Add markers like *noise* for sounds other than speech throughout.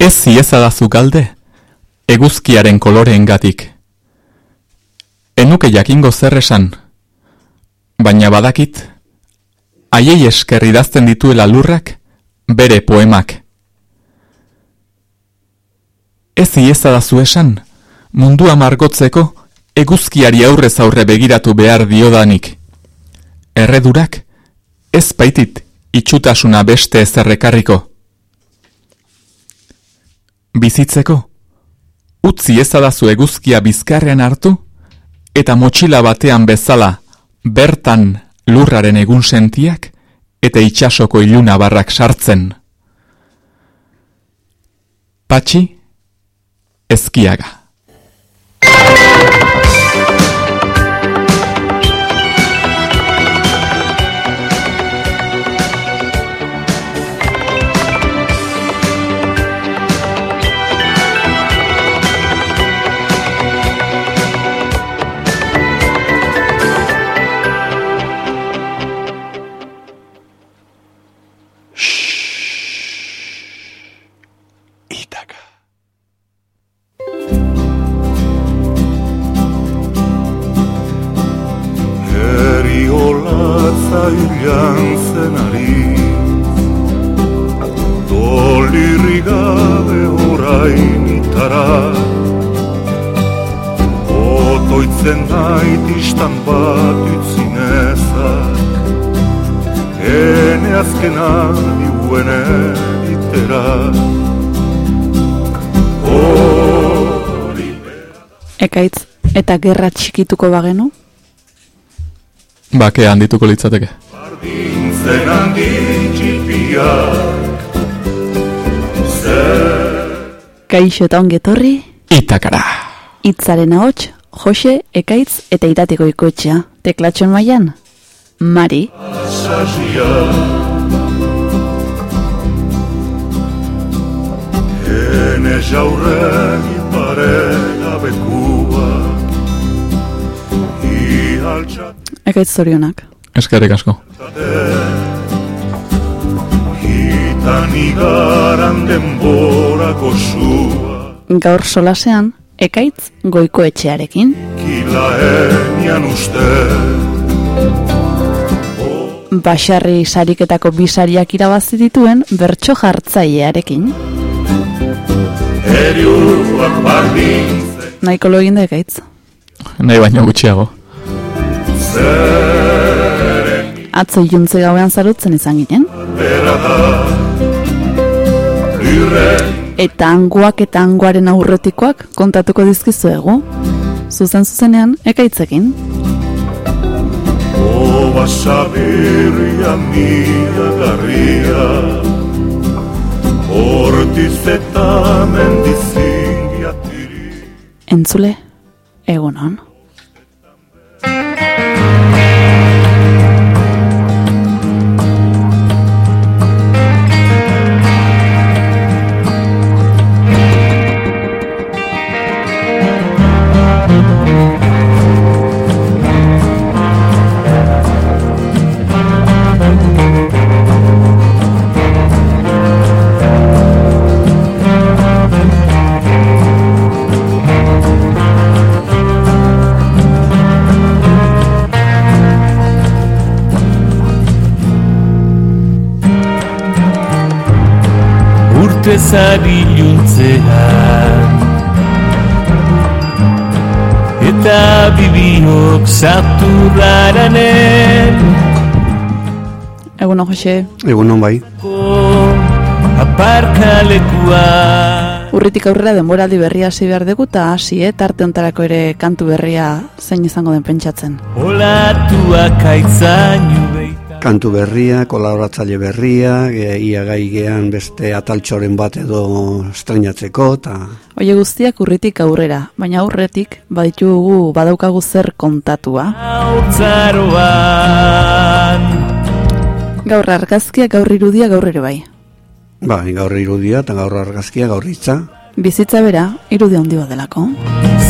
Ez ziezadazu galde, eguzkiaren koloreen gatik. Enuke jakingo zer esan, baina badakit, haiei esker idazten dituela lurrak, bere poemak. Ez ziezadazu esan, mundua margotzeko, eguzkiari aurrez aurre begiratu behar diodanik. Erredurak, ez baitit itxutasuna beste ezerrekarriko bizitzeko, utzi ezadazu eguzkia bizkarrean hartu, eta motxila batean bezala bertan lurraren egun sentiak eta itxasoko iluna barrak sartzen. Patxi, ezkiaga. Eta gerra txikituko bagenu? Bake handituko litzateke. Kaixo eta ongetorri? Itakara. Itzaren ahots, Jose, Ekaitz eta Itatiko ikotxea. Teklatxon maian? Mari. Hene jaurren iparela Ekaitz zorionak. Eskerrik asko. Gaur solasean, ekaitz goiko etxearekin. Basarri sariketako bisariak irabazi dituen bertso jartzailearekin. Naiko login da ekaitz. Nahi baino gutxiago. Atzo juntze gauean zarutzen izan ginen. Eta anguak eta anguaren aurretikoak kontatuko dizkizu egu. Zuzen zuzenean, ekaitzekin. Oba sabirria mila garria Hortiz eta mendizingia Entzule, egunon. Ezari luntzean Eta bibiok zaturraranen Egunon, Jose. Egunon, bai. Aparkalekua Urritik aurrera denboraldi berria hasi behar dugu eta hasi, eh? tarte ontarako ere kantu berria zein izango den pentsatzen. Olatuak aitzainu kantu berria, kolaboratzaile berria, e, ia gai gean beste ataltxoren bat edo estrenatzeko. Ta... Oie guztiak urritik aurrera, baina aurretik baditugu badaukagu zer kontatua. Gaur argazkia, gaur irudia, gaur ere bai. Ba, gaur irudia eta gaur argazkia, gaur hitza. Bizitza bera, irudia handi bat delako.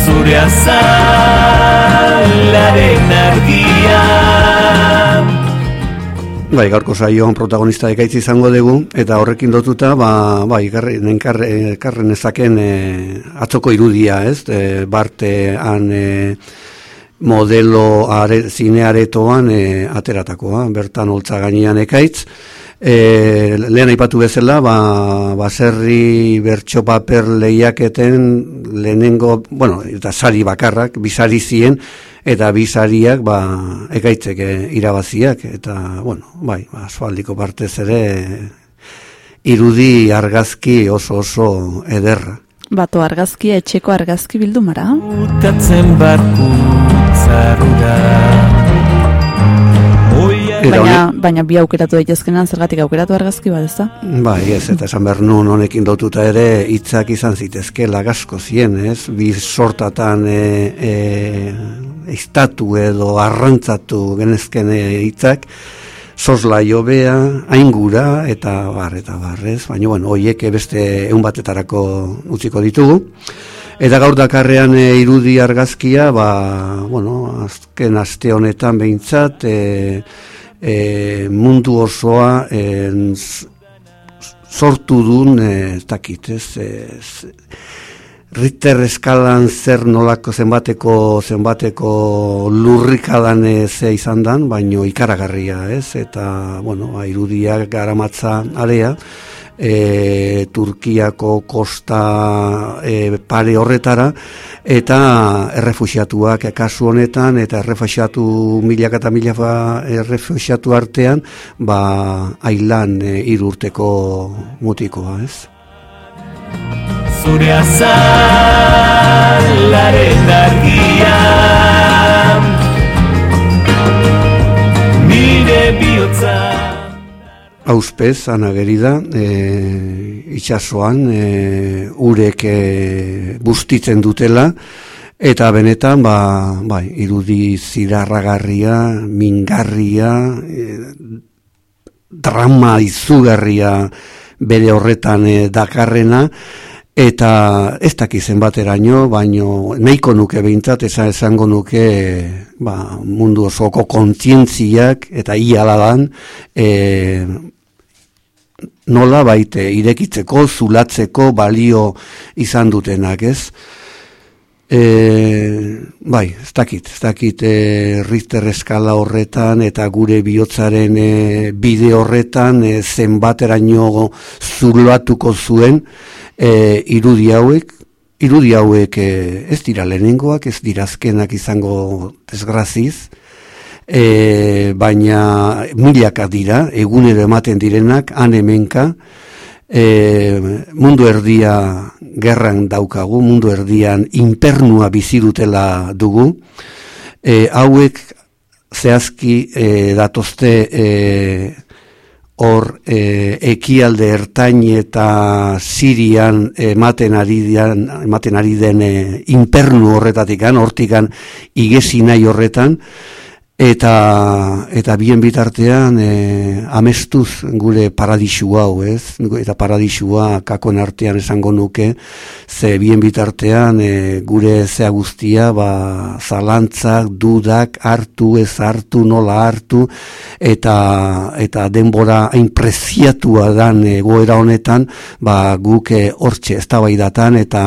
Zure azalaren argian Bai, gaurko saioan protagonista ekaitz izango dugu, eta horrekin lotuta, ba, garren, enkarren, enkarren ezaken e, atzoko irudia, ez? E, bartean e, modelo are, zinearetoan e, ateratakoa, bertan holtza gainean ekaitz. E, lehen aipatu bezala, ba, baserri bertso paper lehiaketen lehenengo, bueno, eta sari bakarrak, bizari zien, eta bizariak ba, ekaitzek eh, irabaziak, eta, bueno, bai, ba, asfaldiko partez ere irudi argazki oso oso ederra. Bato argazkia etxeko argazki bildumara. Utatzen barku zarura Baina, baina bi aukeratu daitezkenan zergatik aukeratu argazki bat, ez da? Bai, ez, eta esan behar nun honekin lotuta ere hitzak izan zitezke lagasko zien, ez? Bi sortatan e, e, iztatu edo arrantzatu genezken e, hitzak, sosla jobea, aingura, eta bar, eta bar, ez? Baina, bueno, hoiek beste egun batetarako utziko ditugu. Eta gaur dakarrean e, irudi argazkia, ba, bueno, azken aste honetan behintzat, e, e, mundu osoa en, sortu duen, e, ez dakit, ez, ez, Ritter eskalan zer nolako zenbateko zenbateko lurrikadan ze izan dan, baino ikaragarria, ez? Eta, bueno, ba, irudiak garamatza alea, e, Turkiako kosta e, pare horretara, eta errefusiatuak kasu honetan, eta errefusiatu milak eta milak errefusiatu artean, ba, ailan e, irurteko mutikoa, ez? Zure azalaren argia Nire bihotza Auspez, anageri da, e, itxasoan, e, urek e, bustitzen dutela, eta benetan, ba, bai, irudi zirarragarria, mingarria, e, drama izugarria bere horretan e, dakarrena, eta ez dakizen bateraino, baino nahiko nuke behintzat, eza esango nuke ba, mundu osoko kontzientziak eta ialadan e, nola baite irekitzeko, zulatzeko balio izan dutenak, ez? E, bai, ez dakit, ez dakit e, Richter eskala horretan eta gure bihotzaren e, bide horretan e, zenbateraino zulatuko zuen e, irudi hauek, irudi hauek e, ez dira lehenengoak, ez dira azkenak izango desgraziz, e, baina milaka dira, egunero ematen direnak, han hemenka, e, mundu erdia gerran daukagu, mundu erdian impernua bizirutela dugu, e, hauek zehazki e, datozte e, hor e, ekialde ertain eta Sirian ematen ari, dian, ematen ari den e, impernu horretatikan, hortikan igesi nahi horretan, eta eta bien bitartean e, amestuz gure paradisu hau, ez? Eta paradisua kakon artean esango nuke, ze bien bitartean e, gure zea guztia, ba, zalantzak, dudak, hartu, ez hartu, nola hartu, eta eta denbora hain preziatua dan egoera honetan, ba, guk hortxe ez eta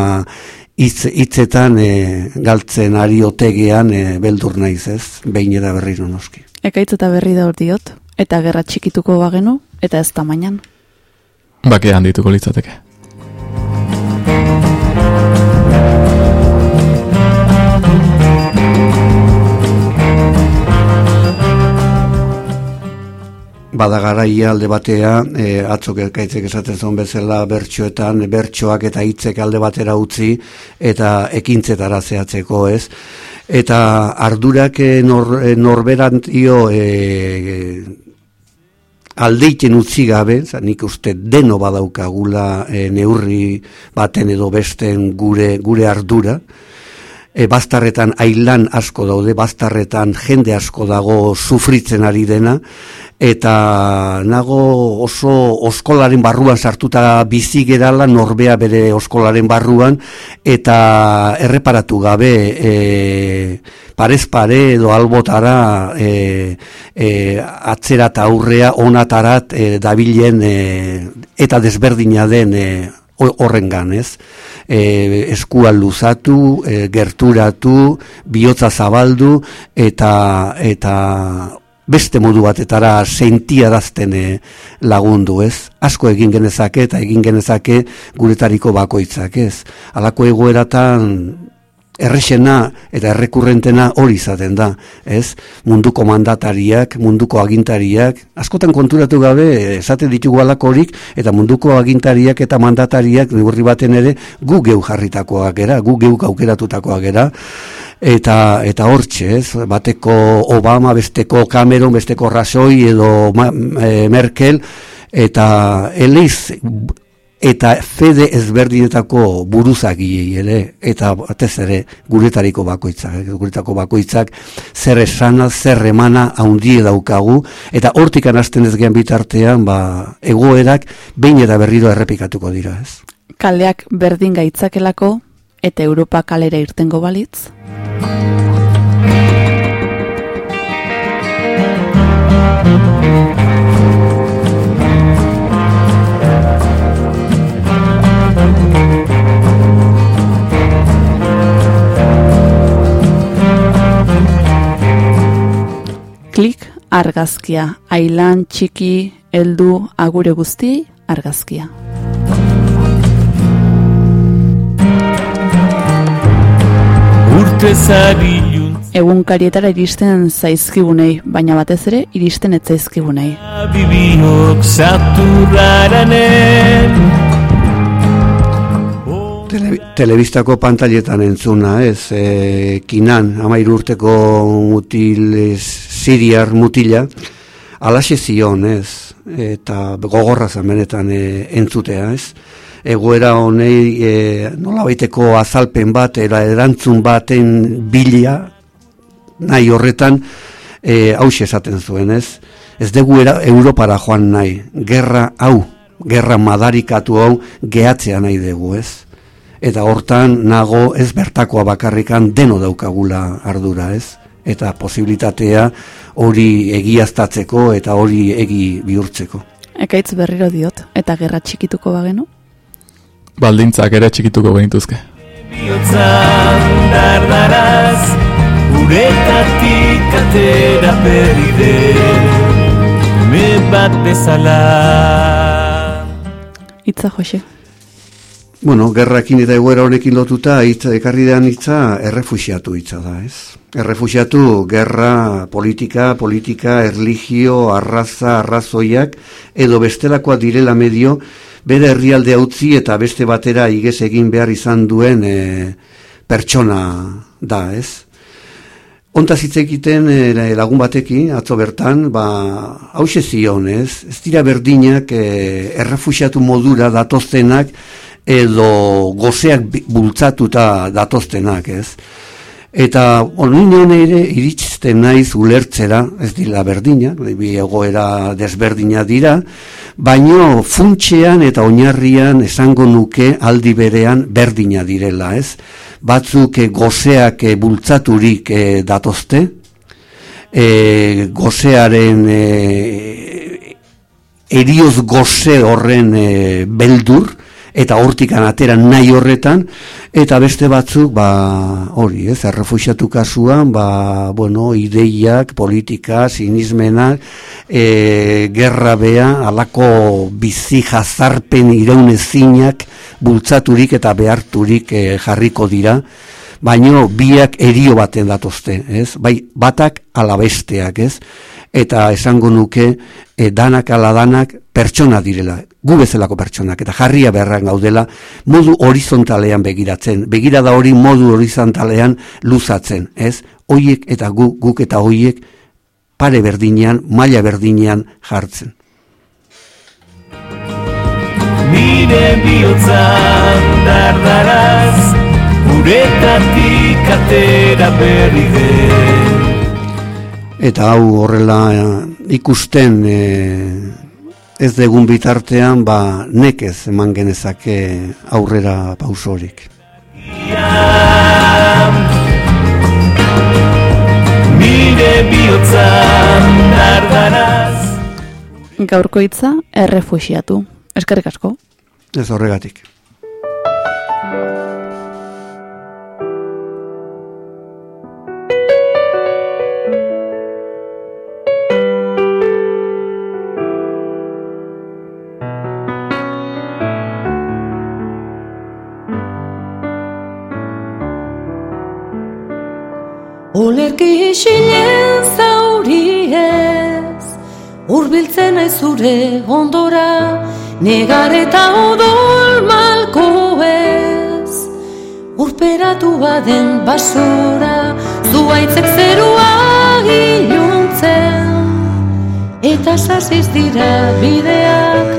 hitz hitzetan e, galtzen ari otegean e, beldur naiz, ez? Behin eta berriro noski. Ekaitz eta berri da hor diot, eta gerra txikituko bagenu, eta ez tamainan. Bakean dituko litzateke. Badagaraia alde batea, e, atzok elkaitzek esaten zuen bezala bertsoetan, bertsoak eta hitzek alde batera utzi, eta ekintzetara zehatzeko ez. Eta ardurak e, nor, e, norberant io e, aldeiten utzi gabe, nik uste deno badaukagula e, neurri baten edo besten gure, gure ardura, e, bastarretan ailan asko daude, bastarretan jende asko dago sufritzen ari dena, eta nago oso oskolaren barruan sartuta bizi gerala norbea bere oskolaren barruan, eta erreparatu gabe e, parez pare edo albotara e, e, atzera eta aurrea onatarat e, dabilen e, eta desberdina den e, horrengan, ez? E, eskua luzatu, e, gerturatu, bihotza zabaldu eta eta beste modu batetara sentia dazten e, lagundu, ez? Asko egin genezake eta egin genezake guretariko bakoitzak, ez? Alako egoeratan errexena eta errekurrentena hori izaten da, ez? Munduko mandatariak, munduko agintariak, askotan konturatu gabe esaten ditugu alakorik eta munduko agintariak eta mandatariak neurri baten ere gu geu jarritakoak gera, gu geu gaukeratutakoak gera eta eta hortxe, ez? Bateko Obama, besteko Cameron, besteko Rasoi edo e, Merkel eta Eliz eta fede ezberdinetako buruzagiei ere, eta batez ere guretariko bakoitzak, guretako bakoitzak zer esana, zer emana haundie daukagu, eta hortik anazten ez bitartean, ba, egoerak behin eta berriro errepikatuko dira, ez? Kaleak berdin gaitzakelako, eta Europa kalera irtengo balitz? Klik argazkia. Ailan txiki heldu agure guzti argazkia. Urte zari Egun karietara iristen zaizkibunei, baina batez ere iristen ez zaizkibunei. Bibiok Tele, telebistako pantailetan entzuna, ez, e, kinan, amairu urteko mutil, siriar mutila, alaxe zion, ez, eta gogorra zamenetan e, entzutea, ez, egoera honei e, nola baiteko azalpen bat, era erantzun baten bilia, nahi horretan, e, hause esaten zuen, ez, ez dugu era, Europara joan nahi, gerra hau, gerra madarikatu hau, gehatzea nahi dugu, ez, eta hortan nago ez bertakoa bakarrikan deno daukagula ardura, ez? Eta posibilitatea hori egiaztatzeko eta hori egi bihurtzeko. Ekaitz berriro diot, eta gerra txikituko bagenu? Baldintzak ere txikituko behintuzke. Biotzan dardaraz Uretatik atera berri bat bezala Itza, Jose. Bueno, gerrakin eta egoera honekin lotuta hitz ekarri dean hitza errefuxiatu hitza da, ez? Errefuxiatu gerra, politika, politika, erligio, arraza, arrazoiak edo bestelakoa direla medio bere herrialde utzi eta beste batera igez egin behar izan duen e, pertsona da, ez? Ontaz hitz egiten e, lagun batekin, atzo bertan, ba, hause zion, ez? Ez dira berdinak e, errefuxiatu modura datoztenak, edo gozeak bultzatuta datoztenak, ez? Eta onin ere iritsisten naiz ulertzera, ez dira berdina, bi egoera desberdina dira, baino funtxean eta oinarrian esango nuke aldi berean berdina direla, ez? Batzuk gozeak bultzaturik eh, datozte, e, gozearen e, erioz goze horren e, beldur, eta hortikan atera nahi horretan, eta beste batzuk, ba, hori, ez, errefusiatu kasuan, ba, bueno, ideiak, politika, sinismenak, e, gerra bea, alako bizi jazarpen iraunezinak, bultzaturik eta beharturik e, jarriko dira, baino biak erio baten datozte, ez? Bai, batak alabesteak, ez? Eta esango nuke, e, danak aladanak pertsona direla, gu bezalako pertsonak, eta jarria beharran gaudela, modu horizontalean begiratzen, begirada hori modu horizontalean luzatzen, ez? Hoiek eta gu, guk eta hoiek pare berdinean, maila berdinean jartzen. Nire bihotzan dardaraz uretatik atera berri den Eta hau horrela eh, ikusten eh, ez degun bitartean, ba nekez eman genezake aurrera pausorik. Nire bihotzan dardaraz Gaurko hitza errefuxiatu. Eskerrik asko. Ez horregatik. Olerki isilen zauri ez. Urbiltzen ez zure ondora Negar eta odol malko ez. Urperatu baden basura Zuaitzek zerua iluntzen. Eta sasiz dira bideak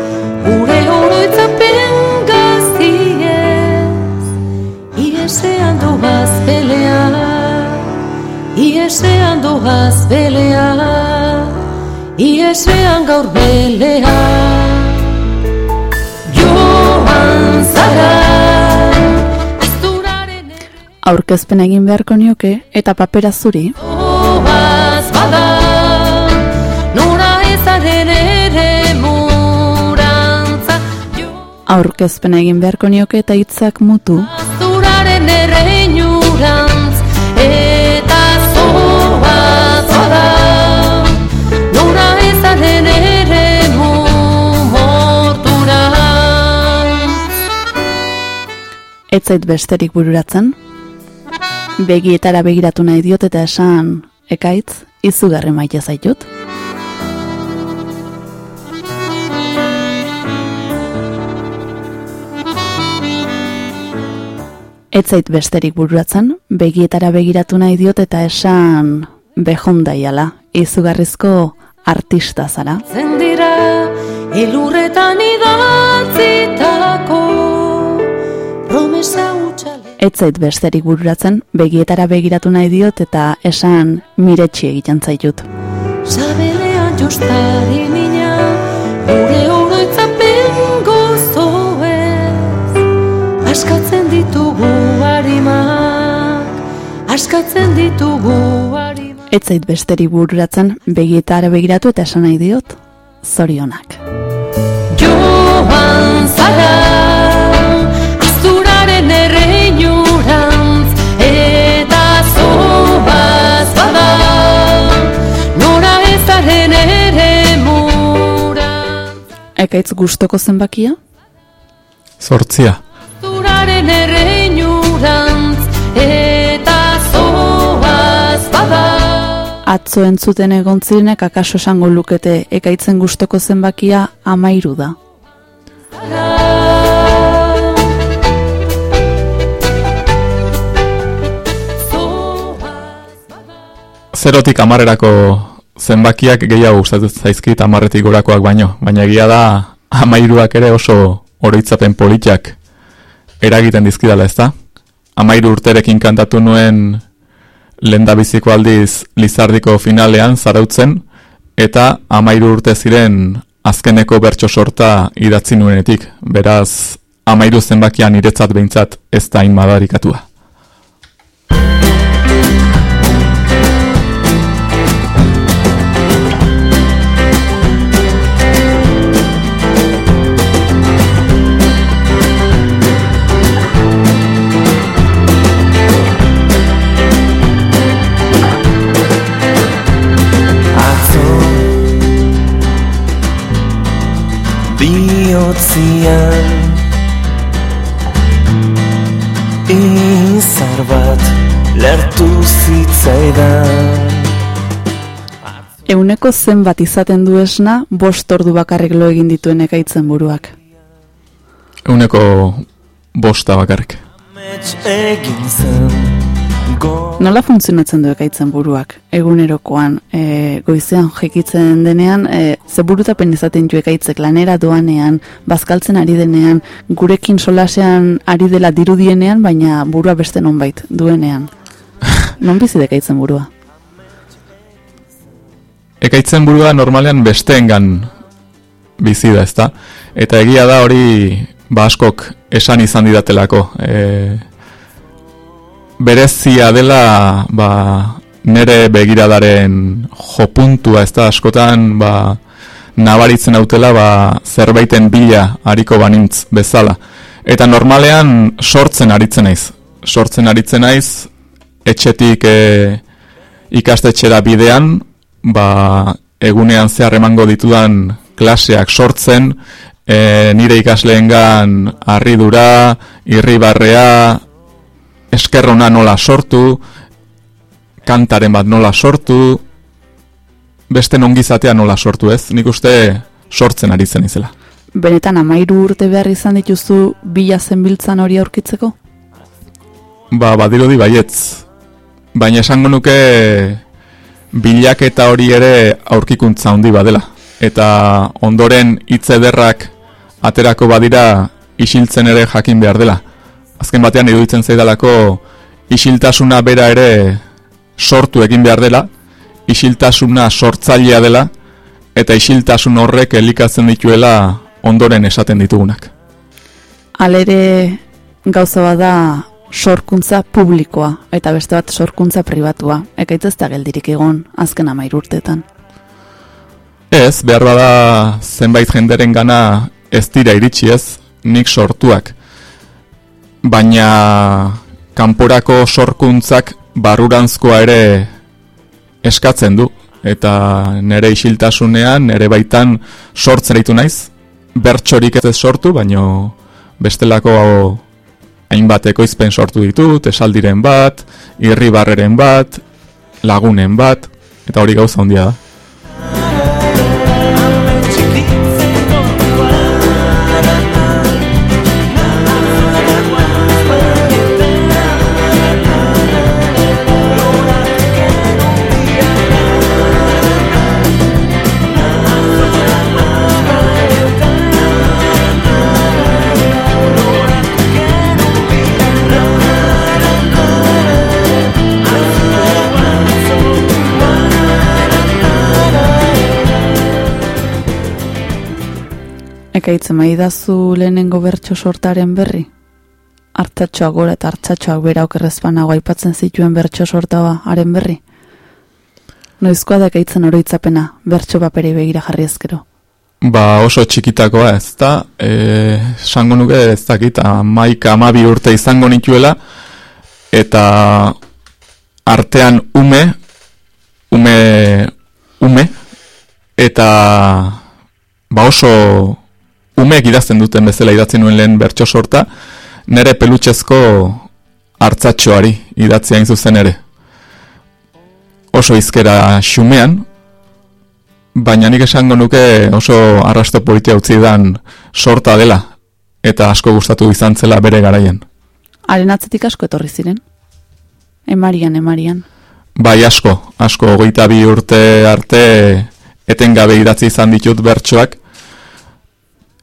Gure oroitzapen gaziez Iesean doaz peleak Iesean doaz belea Iesean gaur belea Joan zara Aurkezpen egin beharko nioke eta papera zuri. Oaz bada Nora ezaren ere murantza Aurkezpen egin beharko nioke eta hitzak mutu. Azturaren erreinurantz Ez zait besterik bururatzen. Begietara begiratu nahi diot eta esan ekaitz izugarri maite zaitut. Ez zait besterik bururatzen, begietara begiratu nahi diot eta esan behondaiala, izugarrizko artista zara. Zen dira elurretan idatzitako promesa utxale Ez zait besterik bururatzen, begietara begiratu nahi diot eta esan miretsi egiten zaitut. Sabelean justari mina gure oroitzapen gozoez Askatzen ditugu harimak Askatzen ditugu harimak Ez zait besterik bururatzen, begietara begiratu eta esan nahi diot, zorionak. Joan zara Ekaitz gustoko zenbakia? Zortzia. Azturaren erreinurantz Eta zoaz bada Atzo entzuten egon zirenek akaso esango lukete ekaitzen gustoko zenbakia amairu da. Zerotik amarrerako zenbakiak gehiago gustatzen zaizkit amarretik gorakoak baino, baina egia da amairuak ere oso oroitzapen politiak eragiten dizkidala ez da? Amairu urterekin kantatu nuen lendabiziko aldiz Lizardiko finalean zarautzen, eta amairu urte ziren azkeneko bertso sorta idatzi nuenetik, beraz amairu zenbakian niretzat behintzat ez da hain bihotzian Izar bat lertu zitzaidan Euneko zenbat izaten du esna, bost ordu bakarrik lo egin dituen ekaitzen buruak. Euneko bosta bakarrik. Amets egin zen Nola funtzionatzen du ekaitzen buruak? Egunerokoan, e, goizean jekitzen denean, e, ze burutapen izaten du ekaitzek lanera doanean, bazkaltzen ari denean, gurekin solasean ari dela dirudienean, baina burua beste nonbait duenean. Non bizi dekaitzen burua? Ekaitzen burua normalean besteengan bizi da, ezta? Eta egia da hori ba askok esan izan didatelako. E, berezia dela ba, nere begiradaren jopuntua, ez da askotan ba, nabaritzen autela ba, zerbaiten bila hariko banintz bezala. Eta normalean sortzen aritzen naiz. Sortzen aritzen naiz, etxetik e, ikastetxera bidean, ba, egunean zehar emango ditudan klaseak sortzen, e, nire ikasleengan harridura, irribarrea, eskerrona nola sortu, kantaren bat nola sortu, beste nongizatea nola sortu ez, nik uste sortzen ari zen izela. Benetan amairu urte behar izan dituzu bila zenbiltzan hori aurkitzeko? Ba, badirudi baietz. Baina esango nuke bilaketa hori ere aurkikuntza handi badela. Eta ondoren hitz ederrak aterako badira isiltzen ere jakin behar dela. Azken batean iruditzen zaidalako isiltasuna bera ere sortu egin behar dela, isiltasuna sortzailea dela, eta isiltasun horrek elikatzen dituela ondoren esaten ditugunak. Alere gauza bada sorkuntza publikoa eta beste bat sorkuntza pribatua. Ekaitz ez da geldirik egon azken amairu urtetan. Ez, behar bada zenbait jenderen gana ez dira iritsi ez, nik sortuak. Baina kanporako sorkuntzak barrurantzkoa ere eskatzen du. Eta nere isiltasunean, nere baitan sortzen ditu naiz. Bertxorik ez sortu, baino bestelako hainbat ekoizpen sortu ditut, esaldiren bat, irribarreren bat, lagunen bat, eta hori gauza handia da. Ekaitzen maidazu lehenengo bertso sortaren berri? Artatxoak gora eta artatxoak bera okerrezpanago aipatzen zituen bertso sortaua haren berri? Noizkoa da ekaitzen oroitzapena, bertso paperi begira jarri ezkero. Ba oso txikitakoa ez da, e, sango nuke ez dakit, amaika amabi urte izango nituela, eta artean ume, ume, ume, eta ba oso umeek idazten duten bezala idatzi nuen lehen bertso sorta, nere pelutxezko hartzatxoari idatzi hain zuzen ere. Oso izkera xumean, baina nik esango nuke oso arrasto politia utzi dan sorta dela, eta asko gustatu izan zela bere garaien. Haren atzetik asko etorri ziren? Emarian, emarian. Bai asko, asko, hogeita bi urte arte etengabe idatzi izan ditut bertsoak,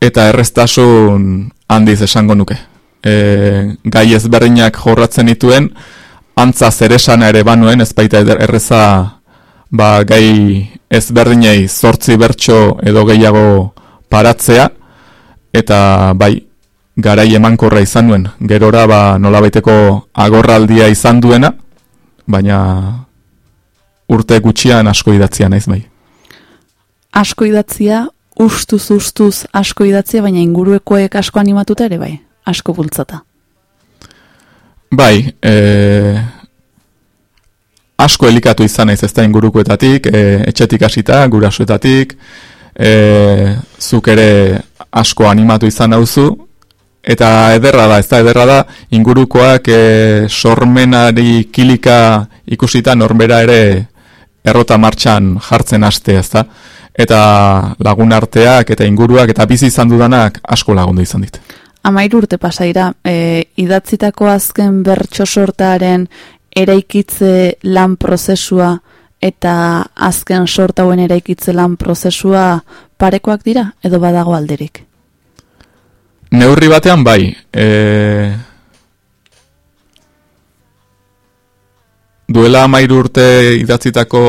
eta erreztasun handiz esango nuke. E, gai ezberdinak jorratzen dituen, antza zeresana ere banuen, ez baita erreza ba, gai ezberdinei zortzi bertso edo gehiago paratzea, eta bai, garai emankorra izan duen, gerora ba, nolabaiteko agorraldia izan duena, baina urte gutxian asko idatzia naiz bai. Asko idatzia, ustuz ustuz asko idatzia, baina inguruekoek asko animatuta ere bai, asko bultzata. Bai, e, asko elikatu izan naiz ez da ingurukoetatik, e, etxetik hasita, gurasuetatik, e, zuk ere asko animatu izan nauzu, eta ederra da, ez da ederra da, ingurukoak e, sormenari kilika ikusita norbera ere errota martxan jartzen haste ez da eta lagun arteak eta inguruak eta bizi izan dudanak asko lagundu izan dit. Amairu urte pasaira, e, idatzitako azken bertso sortaren eraikitze lan prozesua eta azken sortauen eraikitze lan prozesua parekoak dira edo badago alderik? Neurri batean bai, e... duela amairu urte idatzitako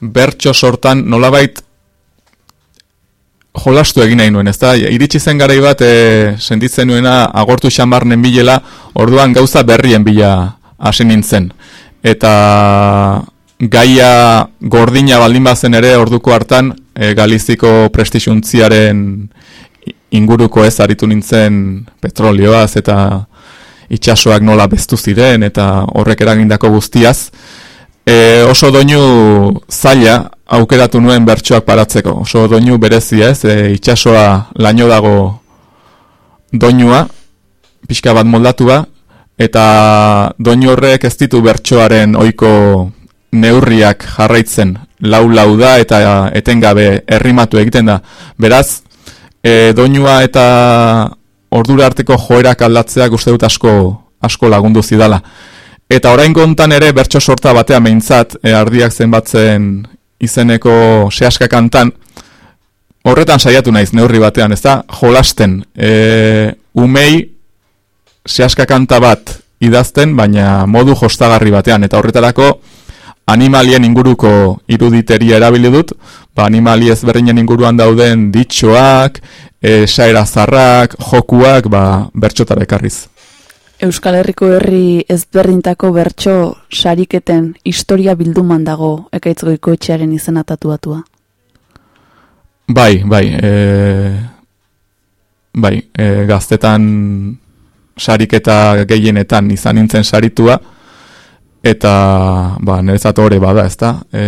bertso sortan nolabait jolastu egin nahi nuen, ezta? Iritsi zen garai bat e, sentitzen nuena agortu xamarnen bilela, orduan gauza berrien bila hasi nintzen. Eta gaia gordina baldin bazen ere orduko hartan e, Galiziko prestixuntziaren inguruko ez aritu nintzen petrolioaz eta itxasoak nola bestu ziren eta horrek eragindako guztiaz. E, oso doinu zaila aukeratu nuen bertsoak paratzeko. Oso doinu berezia ez, e, itxasoa laino dago doinua, pixka bat moldatua, eta doinu horrek ez ditu bertsoaren ohiko neurriak jarraitzen lau-lau da eta etengabe errimatu egiten da. Beraz, e, doinua eta ordura arteko joerak aldatzeak uste dut asko, asko lagundu zidala. Eta orain kontan ere bertso sorta batean meintzat, e, ardiak zenbatzen izeneko sehaska kantan, horretan saiatu naiz neurri batean, ez da, jolasten, e, umei sehaska kanta bat idazten, baina modu jostagarri batean, eta horretarako animalien inguruko iruditeria erabili dut, ba, animali ezberdinen inguruan dauden ditxoak, e, saera zarrak, jokuak, ba, bertxotara ekarriz. Euskal Herriko herri ezberdintako bertso sariketen historia bilduman dago ekaitz etxearen izena tatuatua. Bai, bai, e, bai, e, gaztetan sariketa gehienetan izan nintzen saritua, eta ba, niretzat hori bada, ez da, e,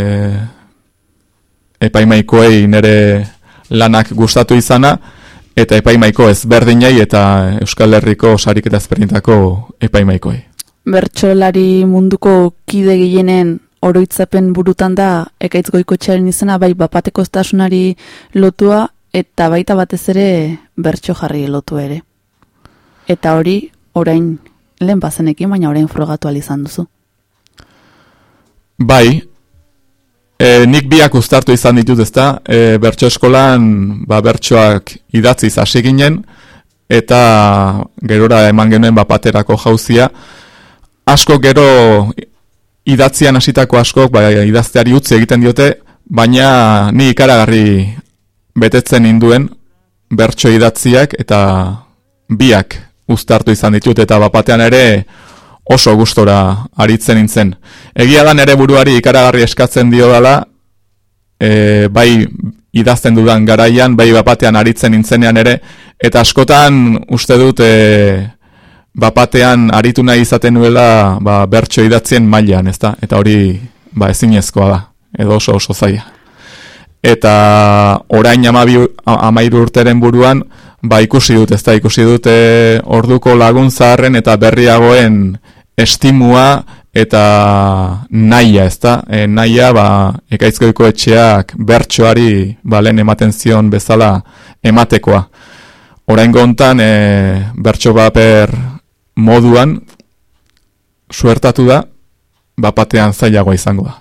epaimaikoei nire lanak gustatu izana, eta epaimaiko ezberdinei eta Euskal Herriko sarik eta ezberdintako epaimaikoi. Bertxolari munduko kide gehienen oroitzapen burutan da ekaitz goikotxearen izena bai bapateko estasunari lotua eta baita batez ere bertxo jarri lotu ere. Eta hori orain lehen bazenekin baina orain frogatu izan duzu. Bai, E, nik biak ustartu izan ditut ezta, e, bertso eskolan ba, bertsoak idatziz hasi ginen, eta gerora eman genuen bapaterako jauzia. Asko gero idatzian hasitako askok ba, idazteari utzi egiten diote, baina ni ikaragarri betetzen induen bertso idatziak eta biak uztartu izan ditut, eta bapatean ere oso gustora aritzen nintzen. Egia da nere buruari ikaragarri eskatzen dio dela, e, bai idazten dudan garaian, bai bapatean aritzen nintzenean ere, eta askotan uste dut e, bapatean aritu nahi izaten nuela ba, bertso idatzien mailan, ezta? Eta hori ba, ezinezkoa da, edo oso oso zaia. Eta orain amabi, amairu urteren buruan, ba ikusi dut, ezta ikusi dute orduko lagun zaharren eta berriagoen estimua eta naia, ez da? E, naia, ba, ekaizkoiko etxeak bertsoari balen ematen zion bezala ematekoa. Orain gontan, e, bertso baper moduan, suertatu da, bapatean zailagoa izango da.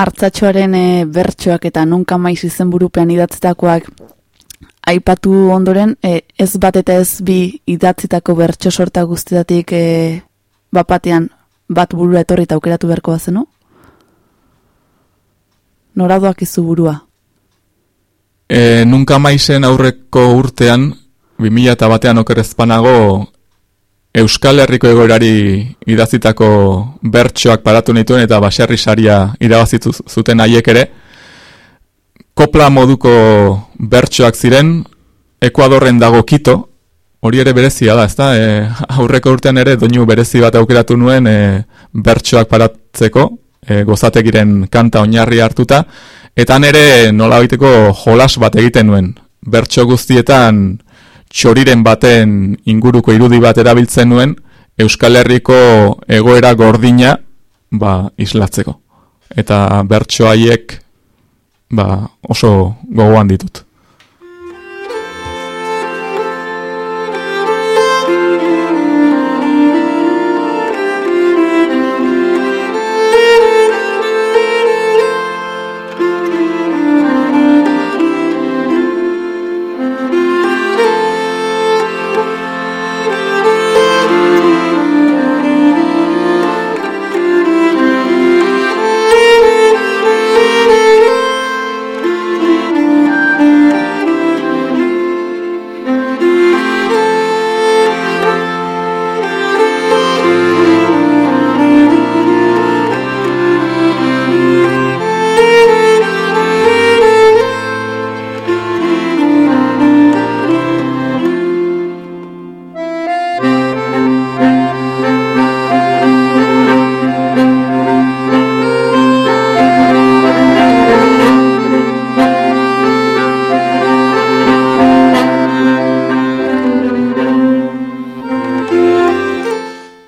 Artzatxoaren e, bertsoak eta nunka maiz izen burupean idatzitakoak aipatu ondoren, e, ez bat eta ez bi idatzitako bertso sorta guztiatik e, bapatean bat burua etorri eta aukeratu beharko bazenu? Noradoak izu burua? E, nunka maizen aurreko urtean, 2000 eta batean okerezpanago, Euskal Herriko egoerari idazitako bertsoak paratu nituen eta baserri saria irabazitu zuten haiek ere, kopla moduko bertsoak ziren, Ekuadorren dago kito, hori ere berezia da, ezta? E, aurreko urtean ere doinu berezi bat aukeratu nuen e, bertsoak paratzeko, e, gozategiren kanta oinarri hartuta, eta nere nola jolas bat egiten nuen. Bertso guztietan txoriren baten inguruko irudi bat erabiltzen nuen, Euskal Herriko egoera gordina ba, islatzeko. Eta bertso haiek ba, oso gogoan ditut.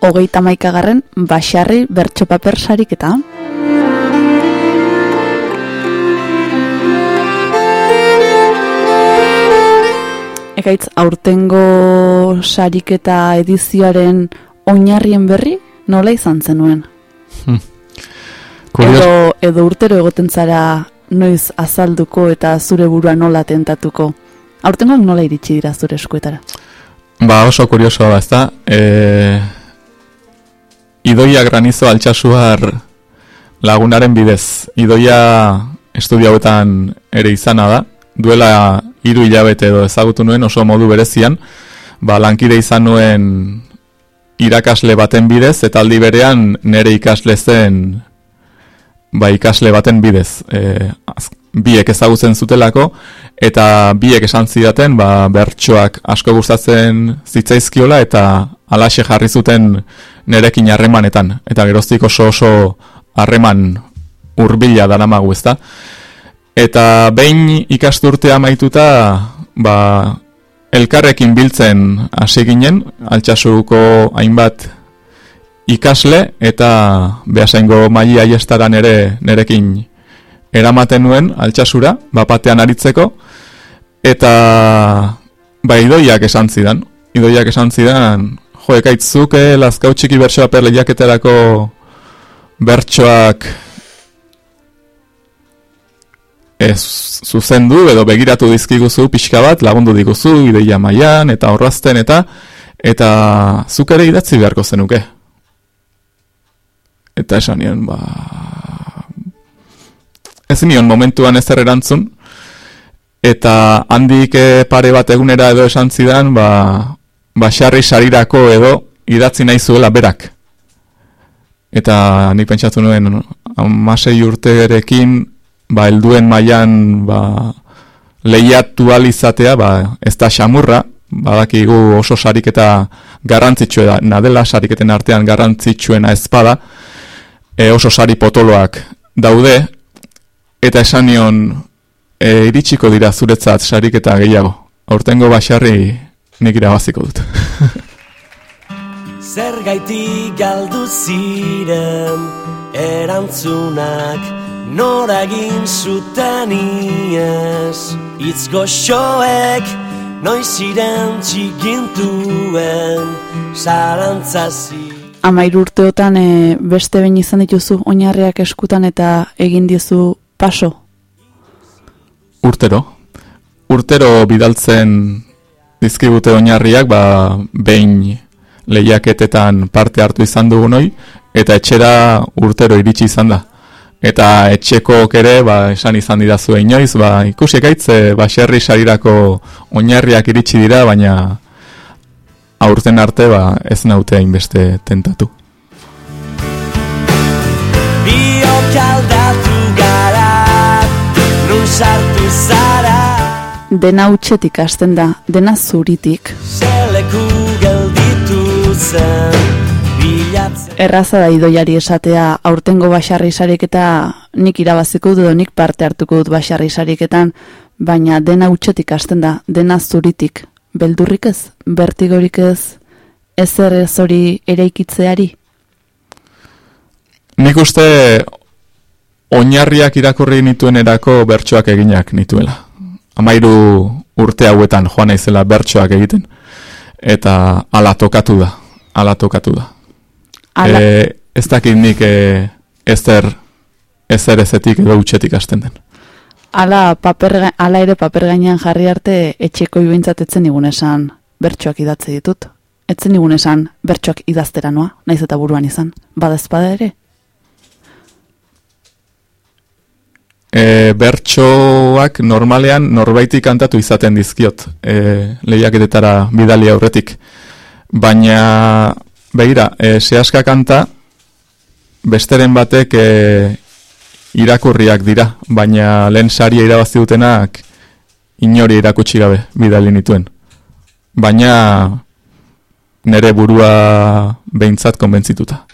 Hogeita maikagarren Baxarri bertxopaper sariketa. Ekaitz, aurtengo sariketa edizioaren oinarrien berri nola izan zenuen? Kurios, Edo, edo urtero egoten zara noiz azalduko eta zure burua nola tentatuko. Aurtengoak nola iritsi dira zure eskuetara? ba oso kuriosoa da, ezta? E, idoia granizo altxasuar lagunaren bidez. Idoia estudio hauetan ere izana da. Duela hiru hilabete edo ezagutu nuen oso modu berezian. Ba, lankide izan nuen irakasle baten bidez, eta aldi berean nere ikasle zen ba, ikasle baten bidez. E, biek ezagutzen zutelako, eta biek esan zidaten, ba, bertsoak asko gustatzen zitzaizkiola, eta alaxe jarri zuten nerekin harremanetan. Eta geroztik oso oso harreman hurbila daramagu ezta. Eta behin ikasturtea amaituta, ba, elkarrekin biltzen hasi ginen, altxasuko hainbat ikasle, eta behasaingo maili aiestaran ere nerekin eramaten nuen altxasura, bapatean aritzeko, eta ba, idoiak esan zidan. Idoiak esan zidan, jo, ekaitzuk, eh, lazkau txiki bertsoa per lehiaketarako bertsoak ez zuzendu edo begiratu dizkiguzu pixka bat, lagundu diguzu, ideia mailan eta horrazten eta eta zuk ere idatzi beharko zenuke. Eta esan nion, ba... Ez nion momentuan ezer erantzun, eta handik eh, pare bat egunera edo esan zidan, ba, basarri sarirako edo idatzi nahi zuela berak. Eta nik pentsatu nuen, amasei urterekin, ba, helduen mailan ba, lehiatu izatea, ba, ez da xamurra, badakigu oso sariketa garrantzitsuena dela, sariketen artean garrantzitsuena ezpada, e, oso sari potoloak daude, eta esan nion, e, iritsiko dira zuretzat sariketa gehiago. Aurtengo basarri nik irabaziko dut. *laughs* Zergaitik galdu ziren erantzunak noragin zuten iez Itz goxoek noiz ziren txigintuen zarantzazi Amairu urteotan e, beste behin izan dituzu oinarriak eskutan eta egin diezu paso. Urtero. Urtero bidaltzen dizkigute oinarriak, ba, behin lehiaketetan parte hartu izan dugunoi, eta etxera urtero iritsi izan da. Eta etxekook ere, ba, esan izan didazu inoiz, ba, ikusi ekaitze, ba, xerri sarirako oinarriak iritsi dira, baina aurten arte, ba, ez naute hainbeste tentatu. Sartu zara Dena utxetik hasten da, dena zuritik. Zeleku gelditu zen Erraza da idoiari esatea aurtengo basarri sariketa nik irabaziko dut, nik parte hartuko dut basarri sariketan, baina dena utxetik hasten da, dena zuritik. Beldurrik ez, bertigorik ez, ezer ez hori eraikitzeari. Nik uste oinarriak irakurri nituenerako bertsoak eginak nituela. Amairu urte hauetan joan naizela bertsoak egiten. Eta ala tokatu da. Ala tokatu da. Ala, E, ez dakit nik e, ezer, ezer ezetik edo utxetik hasten den. ala, paper, ala ere paper gainean jarri arte etxeko ibintzat etzen igun esan bertsoak idatze ditut. Etzen igun esan bertsoak idaztera noa, naiz eta buruan izan. Badezpada ere? E, bertsoak normalean norbaiti kantatu izaten dizkiot e, lehiaketetara bidali aurretik. Baina, begira, e, sehaska kanta besteren batek e, irakurriak dira, baina lehen saria irabazi dutenak inori irakutsi gabe bidali nituen. Baina nere burua behintzat konbentzituta.